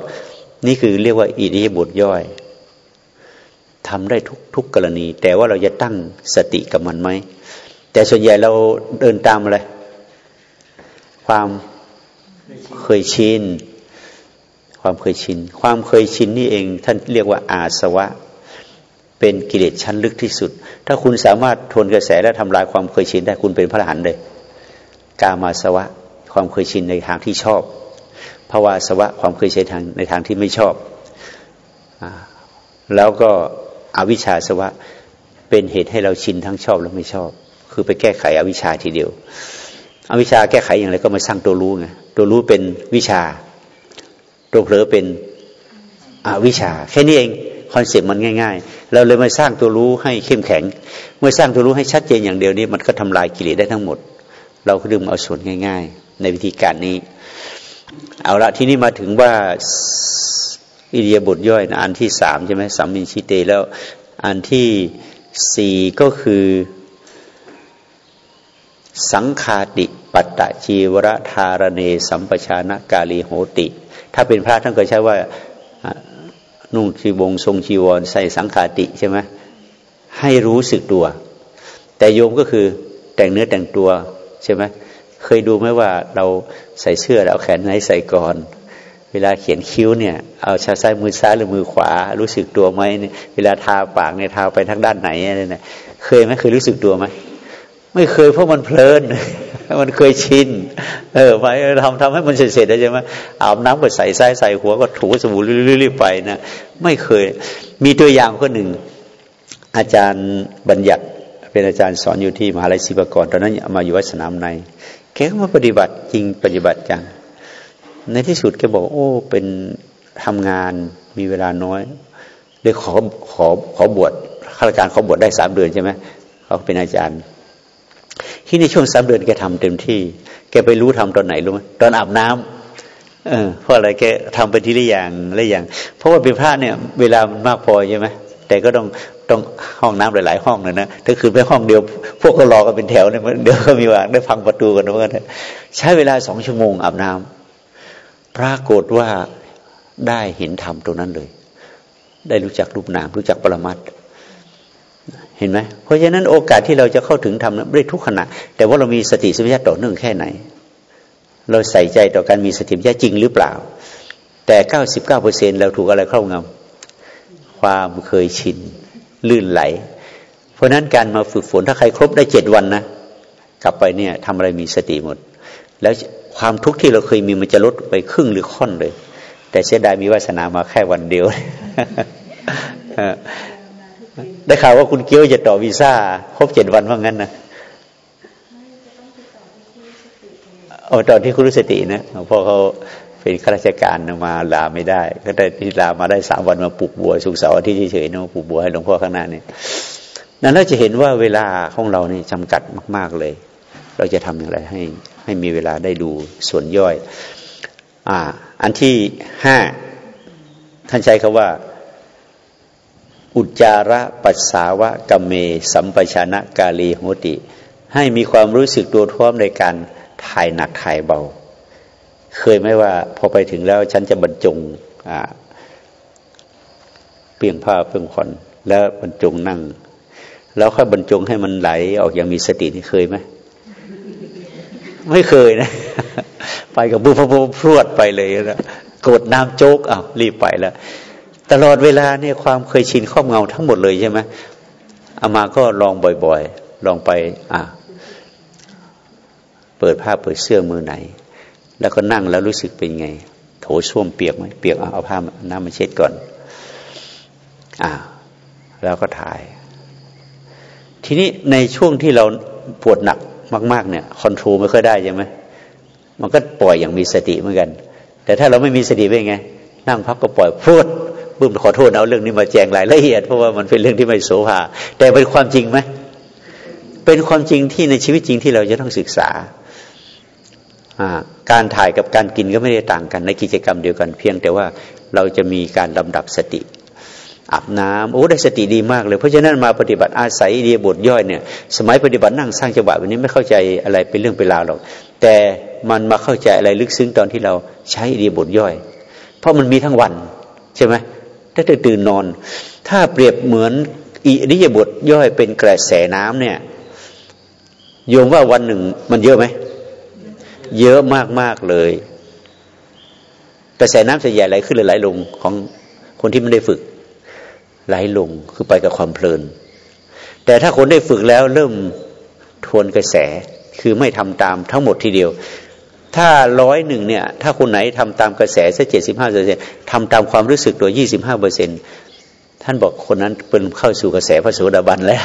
นี่คือเรียกว่าอิริยาบถย่อย ทำได้ทุกทุกกรณี แต่ว่าเราจะตั้งสติกับมันไหม แต่ส่วนใหญ่เราเดินตามอะไร ความเคยชินความเคยชิน ความเคยชินนี่เอง ท่านเรียกว่าอาสวะ เป็นกิเลสชั้นลึกที่สุด ถ้าคุณสามารถทนกระแสและทำลายความเคยชินได้คุณเป็นพระอรหันต์เลย กามาสวะ ความเคยชินในทางที่ชอบภาวาสวะ ความเคยชินทางในทางที่ไม่ชอบอแล้วก็ อวิชชาสวะเป็นเหตุให้เราชินทั้งชอบและไม่ชอบ คือไปแก้ไขอวิชชาทีเดียว อวิชชาแก้ไขอย่างไรก็มาสร้างตัวรู้ไงตัวรู้เป็นวิชา ตัวเผลอเป็นอวิชชา แค่นี้เอง concept มันง่าย ๆ เราเลยมาสร้างตัวรู้ให้เข้มแข็ง เมื่อสร้างตัวรู้ให้ชัดเจนอย่างเดียวนี้ มันก็ทำลายกิเลสได้ทั้งหมด เราก็ดึงเอาส่วนง่าย ๆ ในวิธีการนี้ เอาละที่นี้มาถึงว่า อิริยาบถย่อยนะอันที่สามใช่ไหมสัมมินชิเตแล้วอันที่สี่ก็คือ สังฆาฏิปัตตะจีวะระธาระเณสัมปชานกาลีโหติ ถ้าเป็นพระท่านก็ใช้ว่านุ่งชีวงทรงชีวรใส่สังขาติใช่ไหมให้รู้สึกตัว แต่โยมก็คือแต่งเนื้อแต่งตัวใช่ไหมเคยดูไหมว่าเราใส่เสื้อแล้วแขนไหนใส่ก่อน เวลาเขียนคิ้วเนี่ย เอาชาซ้ายมือซ้ายหรือมือขวา รู้สึกตัวไหมเวลาทาปากเนี่ยทาไปทางด้านไหนเนี่ยเคยไหมเคยรู้สึกตัวไหมไม่เคยเพราะมันเพลิน มันเคยชิน เออไปทำทำให้มันเสร็จๆใช่ไหมอาบน้ำก็ใส่ซ้ายใส่หัวก็ถูสบู่รีบๆไปนะไม่เคย มีตัวอย่างคนหนึ่ง อาจารย์บัญญัติเป็นอาจารย์สอนอยู่ที่มหาลัยศิลปากรตอนนั้นมาอยู่วัดสนามในแกก็มาปฏิบัติจริงปฏิบัติจัง ในที่สุดแกบอกโอ้เป็นทำงานมีเวลาน้อยเลยขอขอขอบวชข้าราชการขาบวชได้สามเดือนใช่ไหมเขาเป็นอาจารย์ ที่ในช่วงสามเดือนแกทำเต็มที่ แกไปรู้ทำตอนไหนรู้ไหมตอนอาบน้ำเออเพราะอะไรแกทำไปทีละอย่างละอย่าง เพราะว่าเป็นพระเนี่ย เวลามันมากพอใช่ไหมแต่ก็ต้องต้องห้องน้ำหลาย ๆ ห้องเลยนะถ้าคือไปห้องเดียว พวกก็รอกันเป็นแถวเนี่ยเดี๋ยวก็มีวางได้พังประตูกันเหมือนกันใช้เวลาสองชั่วโมงอาบน้ำ ปรากฏว่าได้เห็นธรรมตรงนั้นเลย ได้รู้จักรูปนาม รู้จักปรมัตเห็นไหมเพราะฉะนั้นโอกาสที่เราจะเข้าถึงทำได้ทุกขณะ แต่ว่าเรามีสติสัมปชัญญะต่อเนื่องแค่ไหน เราใส่ใจต่อการมีสติสัมปชัญญะจริงหรือเปล่า แต่เก้าสิบเก้าเปอร์เซ็นเราถูกอะไรครอบงำความเคยชินลื่นไหล เพราะนั้นการมาฝึกฝนถ้าใครครบได้เจ็ดวันนะกลับไปเนี่ยทำอะไรมีสติหมด แล้ว ความทุกข์ที่เราเคยมีมันจะลดไปครึ่งหรือค่อนเลย แต่เสียดายมีวาสนามาแค่วันเดียวได้ข่าวว่าคุณเกี้ยวจะต่อวีซ่าครบเจ็ดวันว่างั้นนะโอ้ตอนที่คุณรู้สตินะหลวงพ่อเขาเป็นข้าราชการมาลาไม่ได้ ก็ได้ที่ลามาได้สามวันมาปลูกบัวสุกเสาร์ทิตย์เฉยๆนะปลูกบัวให้หลวงพ่อข้างหน้าเนี่ยนั้นเราจะเห็นว่าเวลาของเรานี่จำกัดมาก ๆเลย เราจะทำอย่างไรให้ ให้มีเวลาได้ดูส่วนย่อยอ่าอันที่ห้าท่านใช้คาว่า อุจจาระปัสสาวะกเม สัมปชานะกาลีโหติ ให้มีความรู้สึกตัวท้วมในการถ่ายหนักถ่ายเบา เคยไหมว่าพอไปถึงแล้วฉันจะบรรจงเปลี่ยงผ้าเปลี่ยงขอนแล้วบรรจงนั่ง แล้วค่อยบรรจงให้มันไหลออกอย่างมีสตินี่เคยไหม ไม่เคยนะ ไปกับบุพพพรวดไปเลยนะกดน้ำโจ๊กอ้าวรีบไปแล้วตลอดเวลาเนี่ยความเคยชินครอบเงาทั้งหมดเลยใช่ไหมอามาก็ลองบ่อยๆ ลองไป อะ เปิดผ้าเปิดเสื้อมือไหน แล้วก็นั่งแล้วรู้สึกเป็นไง โถส้วมเปียกไหมเปียกเอาผ้าน้ำมาเช็ดก่อน อ่า แล้วก็ถ่าย ทีนี้ในช่วงที่เราปวดหนัก มากๆเนี่ยคอนโทรลไม่ค่อยได้ใช่ไหมมันก็ปล่อยอย่างมีสติเหมือนกัน แต่ถ้าเราไม่มีสติเป็นไง นั่งพักก็ปล่อยพูดบึ้มขอโทษเอาเรื่องนี้มาแจงรายละเอียดเพราะว่ามันเป็นเรื่องที่ไม่โสภาแต่เป็นความจริงไหมเป็นความจริงที่ในชีวิตจริงที่เราจะต้องศึกษาการถ่ายกับการกินก็ไม่ได้ต่างกันในกิจกรรมเดียวกันเพียง แต่ว่าเราจะมีการลำดับสติ อาบน้ำโอ้ได้สติดีมากเลย เพราะฉะนั้นมาปฏิบัติอาศัยเดียบทย่อยเนี่ย สมัยปฏิบัตินั่งสร้างจังหวะแบบนี้ไม่เข้าใจอะไรเป็นเรื่องเป็นราวหรอก แต่มันมาเข้าใจอะไรลึกซึ้งตอนที่เราใช้เดียบทย่อย เพราะมันมีทั้งวันใช่ไหมถ้าตื่นนอน ถ้าเปรียบเหมือนอิริยาบทย่อยเป็นกระแสน้ำเนี่ย โยมว่าวันหนึ่งมันเยอะไหม เยอะมากมากเลย กระแสน้ำส่วนใหญ่ไหลขึ้นหรือไหลลงของคนที่ไม่ได้ฝึก ไหลลงคือไปกับความเพลิน แต่ถ้าคนได้ฝึกแล้วเริ่มทวนกระแสคือไม่ทำตามทั้งหมดทีเดียว ถ้าร้อยหนึ่งเนี่ย ถ้าคนไหนทำตามกระแสสักเจ็ดสิบห้าเปอร์เซ็นทำตามความรู้สึกตัวยี่สิบห้าเปอร์เซ็นท่านบอกคนนั้นเป็นเข้าสู่กระแสพระโสดาบันแล้ว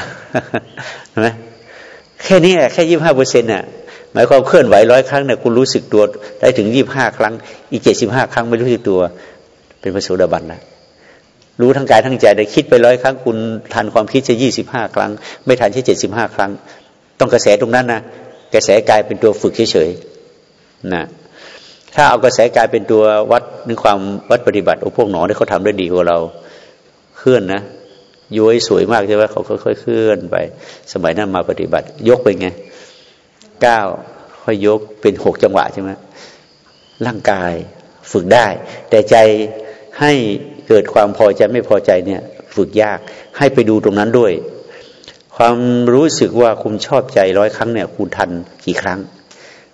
ใช่ไหมแค่นี้แค่ยี่ห้าเปอร์เซ็นต์น่ะหมายความเคลื่อนไหวร้อยครั้งเนี่ยคุณรู้สึกตัวได้ถึงยี่บห้าครั้ง อีกเจ็ดสิบห้าครั้งไม่รู้สึกตัว เป็นพระโสดาบันแล้ว รู้ทั้งกายทั้งใจได้คิดไปร้อยครั้งคุณทันความคิดจะยี่สิบห้าครั้ง ไม่ทันแค่เจ็ดสิบห้าครั้ง ต้องกระแสตรงนั้นนะกระแสกายเป็นตัวฝึกเฉยๆนะถ้าเอากระแสกายเป็นตัววัดในความวัดปฏิบัติโอ้พวกหนอที่เขาทำได้ดีกว่าเราเคลื่อนนะย้อยสวยมากใช่ไหมเขาค่อยๆเคลื่อนไป สมัยนั้นมาปฏิบัติ ยกเป็นไงเก้าค่อยยกเป็นหกจังหวะใช่ไหมร่างกายฝึกได้ แต่ใจให้ เกิดความพอใจไม่พอใจเนี่ยฝึกยากให้ไปดูตรงนั้นด้วย ความรู้สึกว่าคุณชอบใจร้อยครั้งเนี่ยคุณทันกี่ครั้ง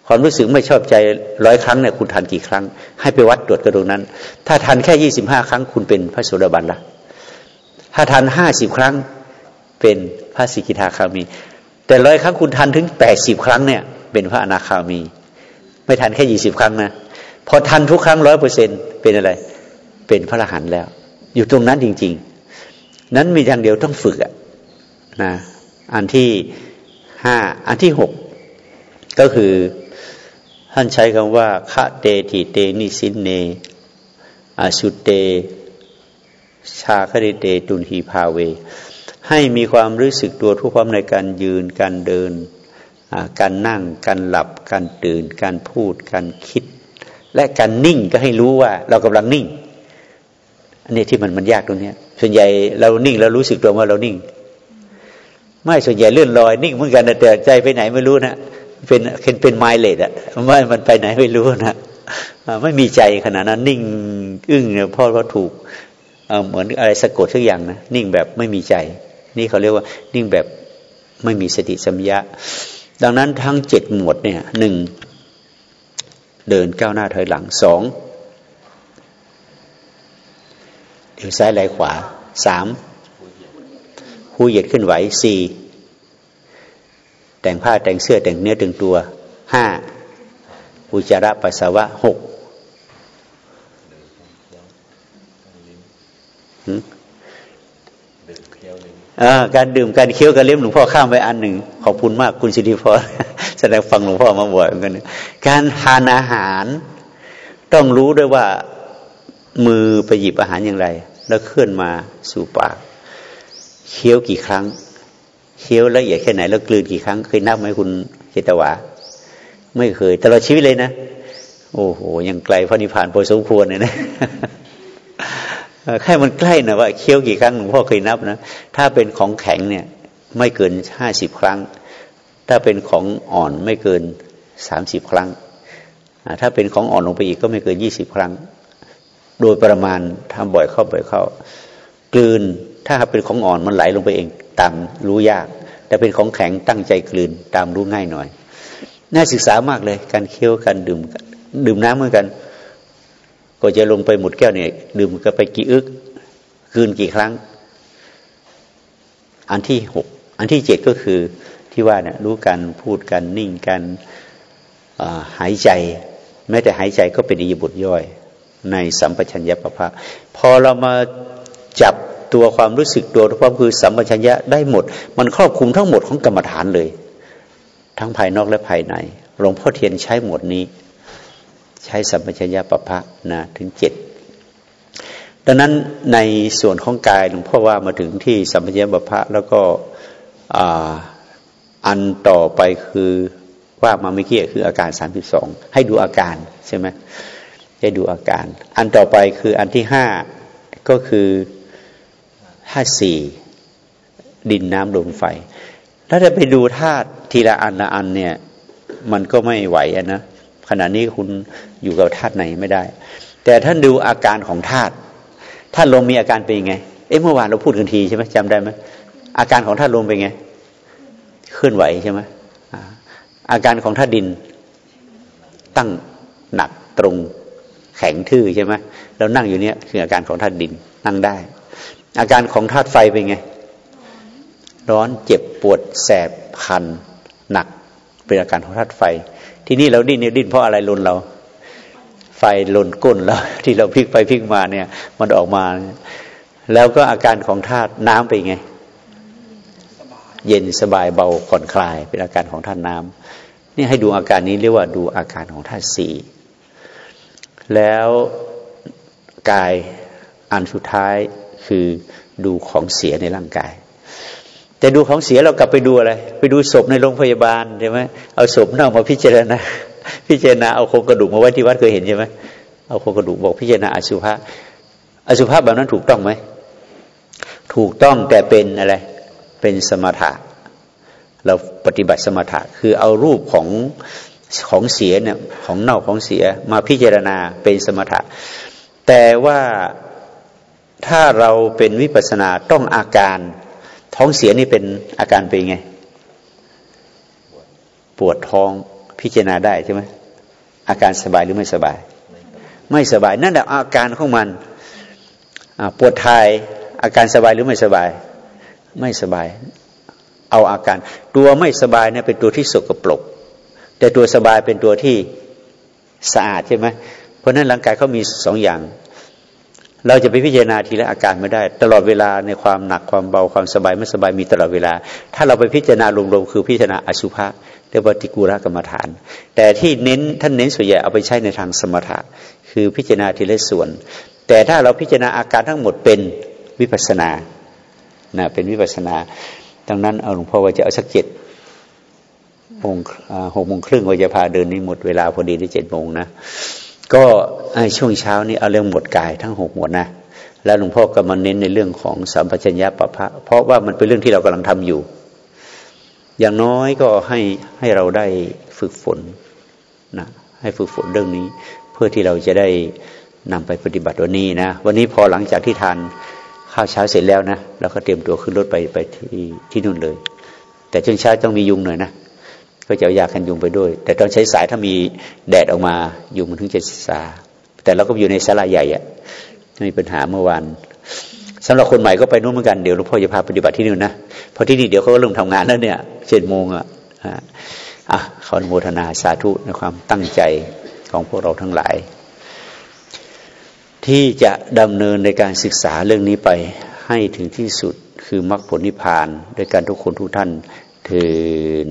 ความรู้สึกไม่ชอบใจร้อยครั้งเนี่ยคุณทันกี่ครั้ง ให้ไปวัดตรวจกระดูนั้น ถ้าทันแค่ยี่สิบห้าครั้ง คุณเป็นพระโสดาบันละถ้าทันห้าสิบครั้งเป็นพระสิกิทาคามี แต่ร้อยครั้งคุณทันถึงแปดสิบครั้งเนี่ยเป็นพระอนาคามี ไม่ทันแค่ยี่สิบครั้งนะพอทันทุกครั้งร้อยเปอร์เซ็นเป็นอะไร เป็นพระอรหันต์แล้ว อยู่ตรงนั้นจริง ๆ นั้นมีอย่างเดียวต้องฝึกอะนะอันที่ห้าอันที่หกก็คือ ท่านใช้คำว่าคะเตติเตนิสินเนอสุเต ชาคดิเตตุนหีพาเว ให้มีความรู้สึกตัวทุกความในการยืนการเดินการนั่งการหลับการตื่น การพูดการคิด และการนิ่งก็ให้รู้ว่าเรากำลังนิ่ง อันนี้ที่มันมันยากตรงนี้ส่วนใหญ่เรานิ่งเรารู้สึกตัวว่าเรานิ่ง ไม่ส่วนใหญ่เลื่อนลอยนิ่งเหมือนกันแต่ใจไปไหนไม่รู้นะเป็นเป็นเป็นไมล์เลดอะไม่มันไปไหนไม่รู้นะไม่มีใจขนาดนั้น นิ่งอึ้งเนี่ยเพราะว่าถูกเหมือนอะไรสะกดทุกอย่างนะนิ่งแบบไม่มีใจ นี่เขาเรียกว่า นิ่งแบบไม่มีสติสัมยาดังนั้นทั้งเจ็ดหมวดเนี่ยหนึ่งเดินก้าวหน้าถอยหลังสองเอว ซ้ายไหลขวาสามหูเหยียดขึ้นไหวสี่แต่งผ้าแต่งเสื้อแต่งเนื้อแต่งตัวห้าอุจาระปัสสาวะหกการดื่มการเคี้ยวการเลี้ยหลวงพ่อข้ามไปอันหนึ่ง ขอบคุณมากคุณสิริพรแสดงฟังหลวงพ่อมาบ่อยเหมือนกัน การทานอาหาร ต้องรู้ด้วยว่า มือไปหยิบอาหารอย่างไร แล้วเคลื่อนมาสู่ปากเคี้ยวกี่ครั้งเคี้ยวละเอียดแค่ไหนแล้วกลืนกี่ครั้ง เคยนับไหมคุณเจตวาไม่เคยตลอดชีวิตเลยนะ โอ้โหยังไกลพระนิพพานพอสมควรเลยนะแค่มันใกล้นะว่าเคี้ยวกี่ครั้งหลวงพ่อเคยนับนะถ้าเป็นของแข็งเนี่ยไม่เกินห้าสิบครั้ง ถ้าเป็นของอ่อนไม่เกินสามสิบครั้ง ถ้าเป็นของอ่อนลงไปอีกก็ไม่เกินยี่สิบครั้ง โดยประมาณทำบ่อยเข้าบ่อยเข้ากลืนถ้าเป็นของอ่อนมันไหลลงไปเองตามรู้ยาก แต่เป็นของแข็งตั้งใจกลืนตามรู้ง่ายหน่อย น่าศึกษามากเลย การเคี้ยวการดื่มดื่มน้ำเหมือนกัน ก็จะลงไปหมดแก้วเนี่ยดื่มก็ไปกี่อึกคืนกี่ครั้ง อันที่หกอันที่เจ็ดก็คือที่ว่าเนี่ยรู้การพูดกันนิ่งกันหายใจ แม้แต่หายใจก็เป็นอิยบุตรย่อย ในสัมปชัญญะปะพะพอเรามาจับตัวความรู้สึกตัวความคือสัมปชัญญะได้หมด มันครอบคลุมทั้งหมดของกรรมฐานเลย ทั้งภายนอกและภายในหลวงพ่อเทียนใช้หมดนี้ ใช้สัมปชัญญะปะพะนะถึงเจ็ดดังนั้นในส่วนของกายหลวงพ่อว่ามาถึงที่สัมปชัญญะปะพะแล้วก็อันต่อไปคือว่ามาไม่เกี่ยคืออาการสามสิบสองให้ดูอาการใช่ไหม ให้ดูอาการ อันต่อไปคืออันที่ห้าก็คือห้าสี่ดินน้ำลมไฟ ถ้าจะไปดูธาตุทีละอันละอันเนี่ย มันก็ไม่ไหวนะขณะนี้คุณอยู่กับธาตุไหนไม่ได้ แต่ท่านดูอาการของธาตุธาตุลมมีอาการเป็นยังไง เอ๊ะเมื่อวานเราพูดกันทีใช่ไหมจำได้ไหมอาการของธาตุลมเป็นไงเคลื่อนไหวใช่ไหมอาการของธาตุดินตั้งหนักตรง แข็งทื่อใช่ไหมเรานั่งอยู่เนี้ยคืออาการของธาตุดินนั่งได้ อาการของธาตุไฟเป็นไง ร้อนเจ็บปวดแสบคันหนักเป็นอาการของธาตุไฟ ที่นี้เราดิ้นเนี่ยดิ้นเพราะอะไรลนเรา ไฟลนก้นเราที่เราพลิกไปพลิกมาเนี่ย มันออกมา แล้วก็อาการของธาตุน้ำเป็นไง เย็นสบายเบาผ่อนคลาย เป็นอาการของธาตุน้ำนี่ให้ดูอาการนี้เรียกว่าดูอาการของธาตุสี่ แล้วกายอันสุดท้ายคือดูของเสียในร่างกาย แต่ดูของเสียเรากลับไปดูอะไร ไปดูศพในโรงพยาบาลใช่ไหมเอาศพเน่ามาพิจารณา พิจารณาเอาโครงกระดูกมาไว้ที่วัดเคยเห็นใช่ไหมเอาโครงกระดูกบอกพิจารณาอสุภะอสุภะแบบนั้นถูกต้องไหมถูกต้องแต่เป็นอะไรเป็นสมถะ เราปฏิบัติสมถะคือเอารูปของ ของเสียเนี่ยของเน่าของเสียมาพิจารณาเป็นสมถะ แต่ว่าถ้าเราเป็นวิปัสนาต้องอาการท้องเสียนี่เป็นอาการเป็นไง ปวดท้องพิจารณาได้ใช่ไหมอาการสบายหรือไม่สบาย ไม่สบายนั่นแหละอาการของมันปวดทายอาการสบายหรือไม่สบาย ไม่สบาย เอาอาการ ตัวไม่สบายเนี่ยเป็นตัวที่สกปรก แต่ตัวสบายเป็นตัวที่สะอาดใช่ไหมเพราะนั้นร่างกายเขามีสองอย่าง เราจะไปพิจารณาทีละอาการไม่ได้ ตลอดเวลาในความหนักความเบาความสบายไม่สบายมีตลอดเวลา ถ้าเราไปพิจารณารวมๆคือพิจารณาอสุภะเรียกว่าติกูระกรรมฐาน แต่ที่เน้นท่านเน้นส่วนใหญ่เอาไปใช้ในทางสมถะคือพิจารณาทีละส่วน แต่ถ้าเราพิจารณาอาการทั้งหมดเป็นวิปัสนานะเป็นวิปัสนาดังนั้นเอาหลวงพ่อว่าจะเอาสักเจ็ด โมงหกโมงครึ่งว่าจะพาเดินนี้หมดเวลาพอดีที่เจ็ดโมงนะก็ช่วงเช้านี้เอาเรื่องหมดกายทั้งหกหมดนะแล้วหลวงพ่อก็มาเน้นในเรื่องของสัมปชัญญะปะพะเพราะว่ามันเป็นเรื่องที่เรากำลังทำอยู่ อย่างน้อยก็ให้ให้เราได้ฝึกฝนนะให้ฝึกฝนเรื่องนี้ เพื่อที่เราจะได้นำไปปฏิบัติวันนี้นะวันนี้พอหลังจากที่ทานข้าวเช้าเสร็จแล้วนะเราก็เตรียมตัวขึ้นรถไปไปที่ที่นู่นเลย แต่ช่วงเช้าต้องมียุงหน่อยนะ ก็จะเอายากันยุงไปด้วย แต่ตอนใช้สายถ้ามีแดดออกมายุงมันถึงจะซาแต่เราก็อยู่ในศาลาใหญ่อะไม่มีปัญหาเมื่อวานสำหรับคนใหม่ก็ไปนู่นเหมือนกันเดี๋ยวหลวงพ่อจะพาปฏิบัติที่นู่นนะเพราะที่นี่เดี๋ยวเขาก็เริ่มทำงานแล้วเนี่ยเจ็ดโมงอะอะขออนุโมทนาสาธุในความตั้งใจของพวกเราทั้งหลาย ที่จะดำเนินในการศึกษาเรื่องนี้ไปให้ถึงที่สุดคือมรรคผลนิพพานโดยการทุกคนทุกท่านเทิน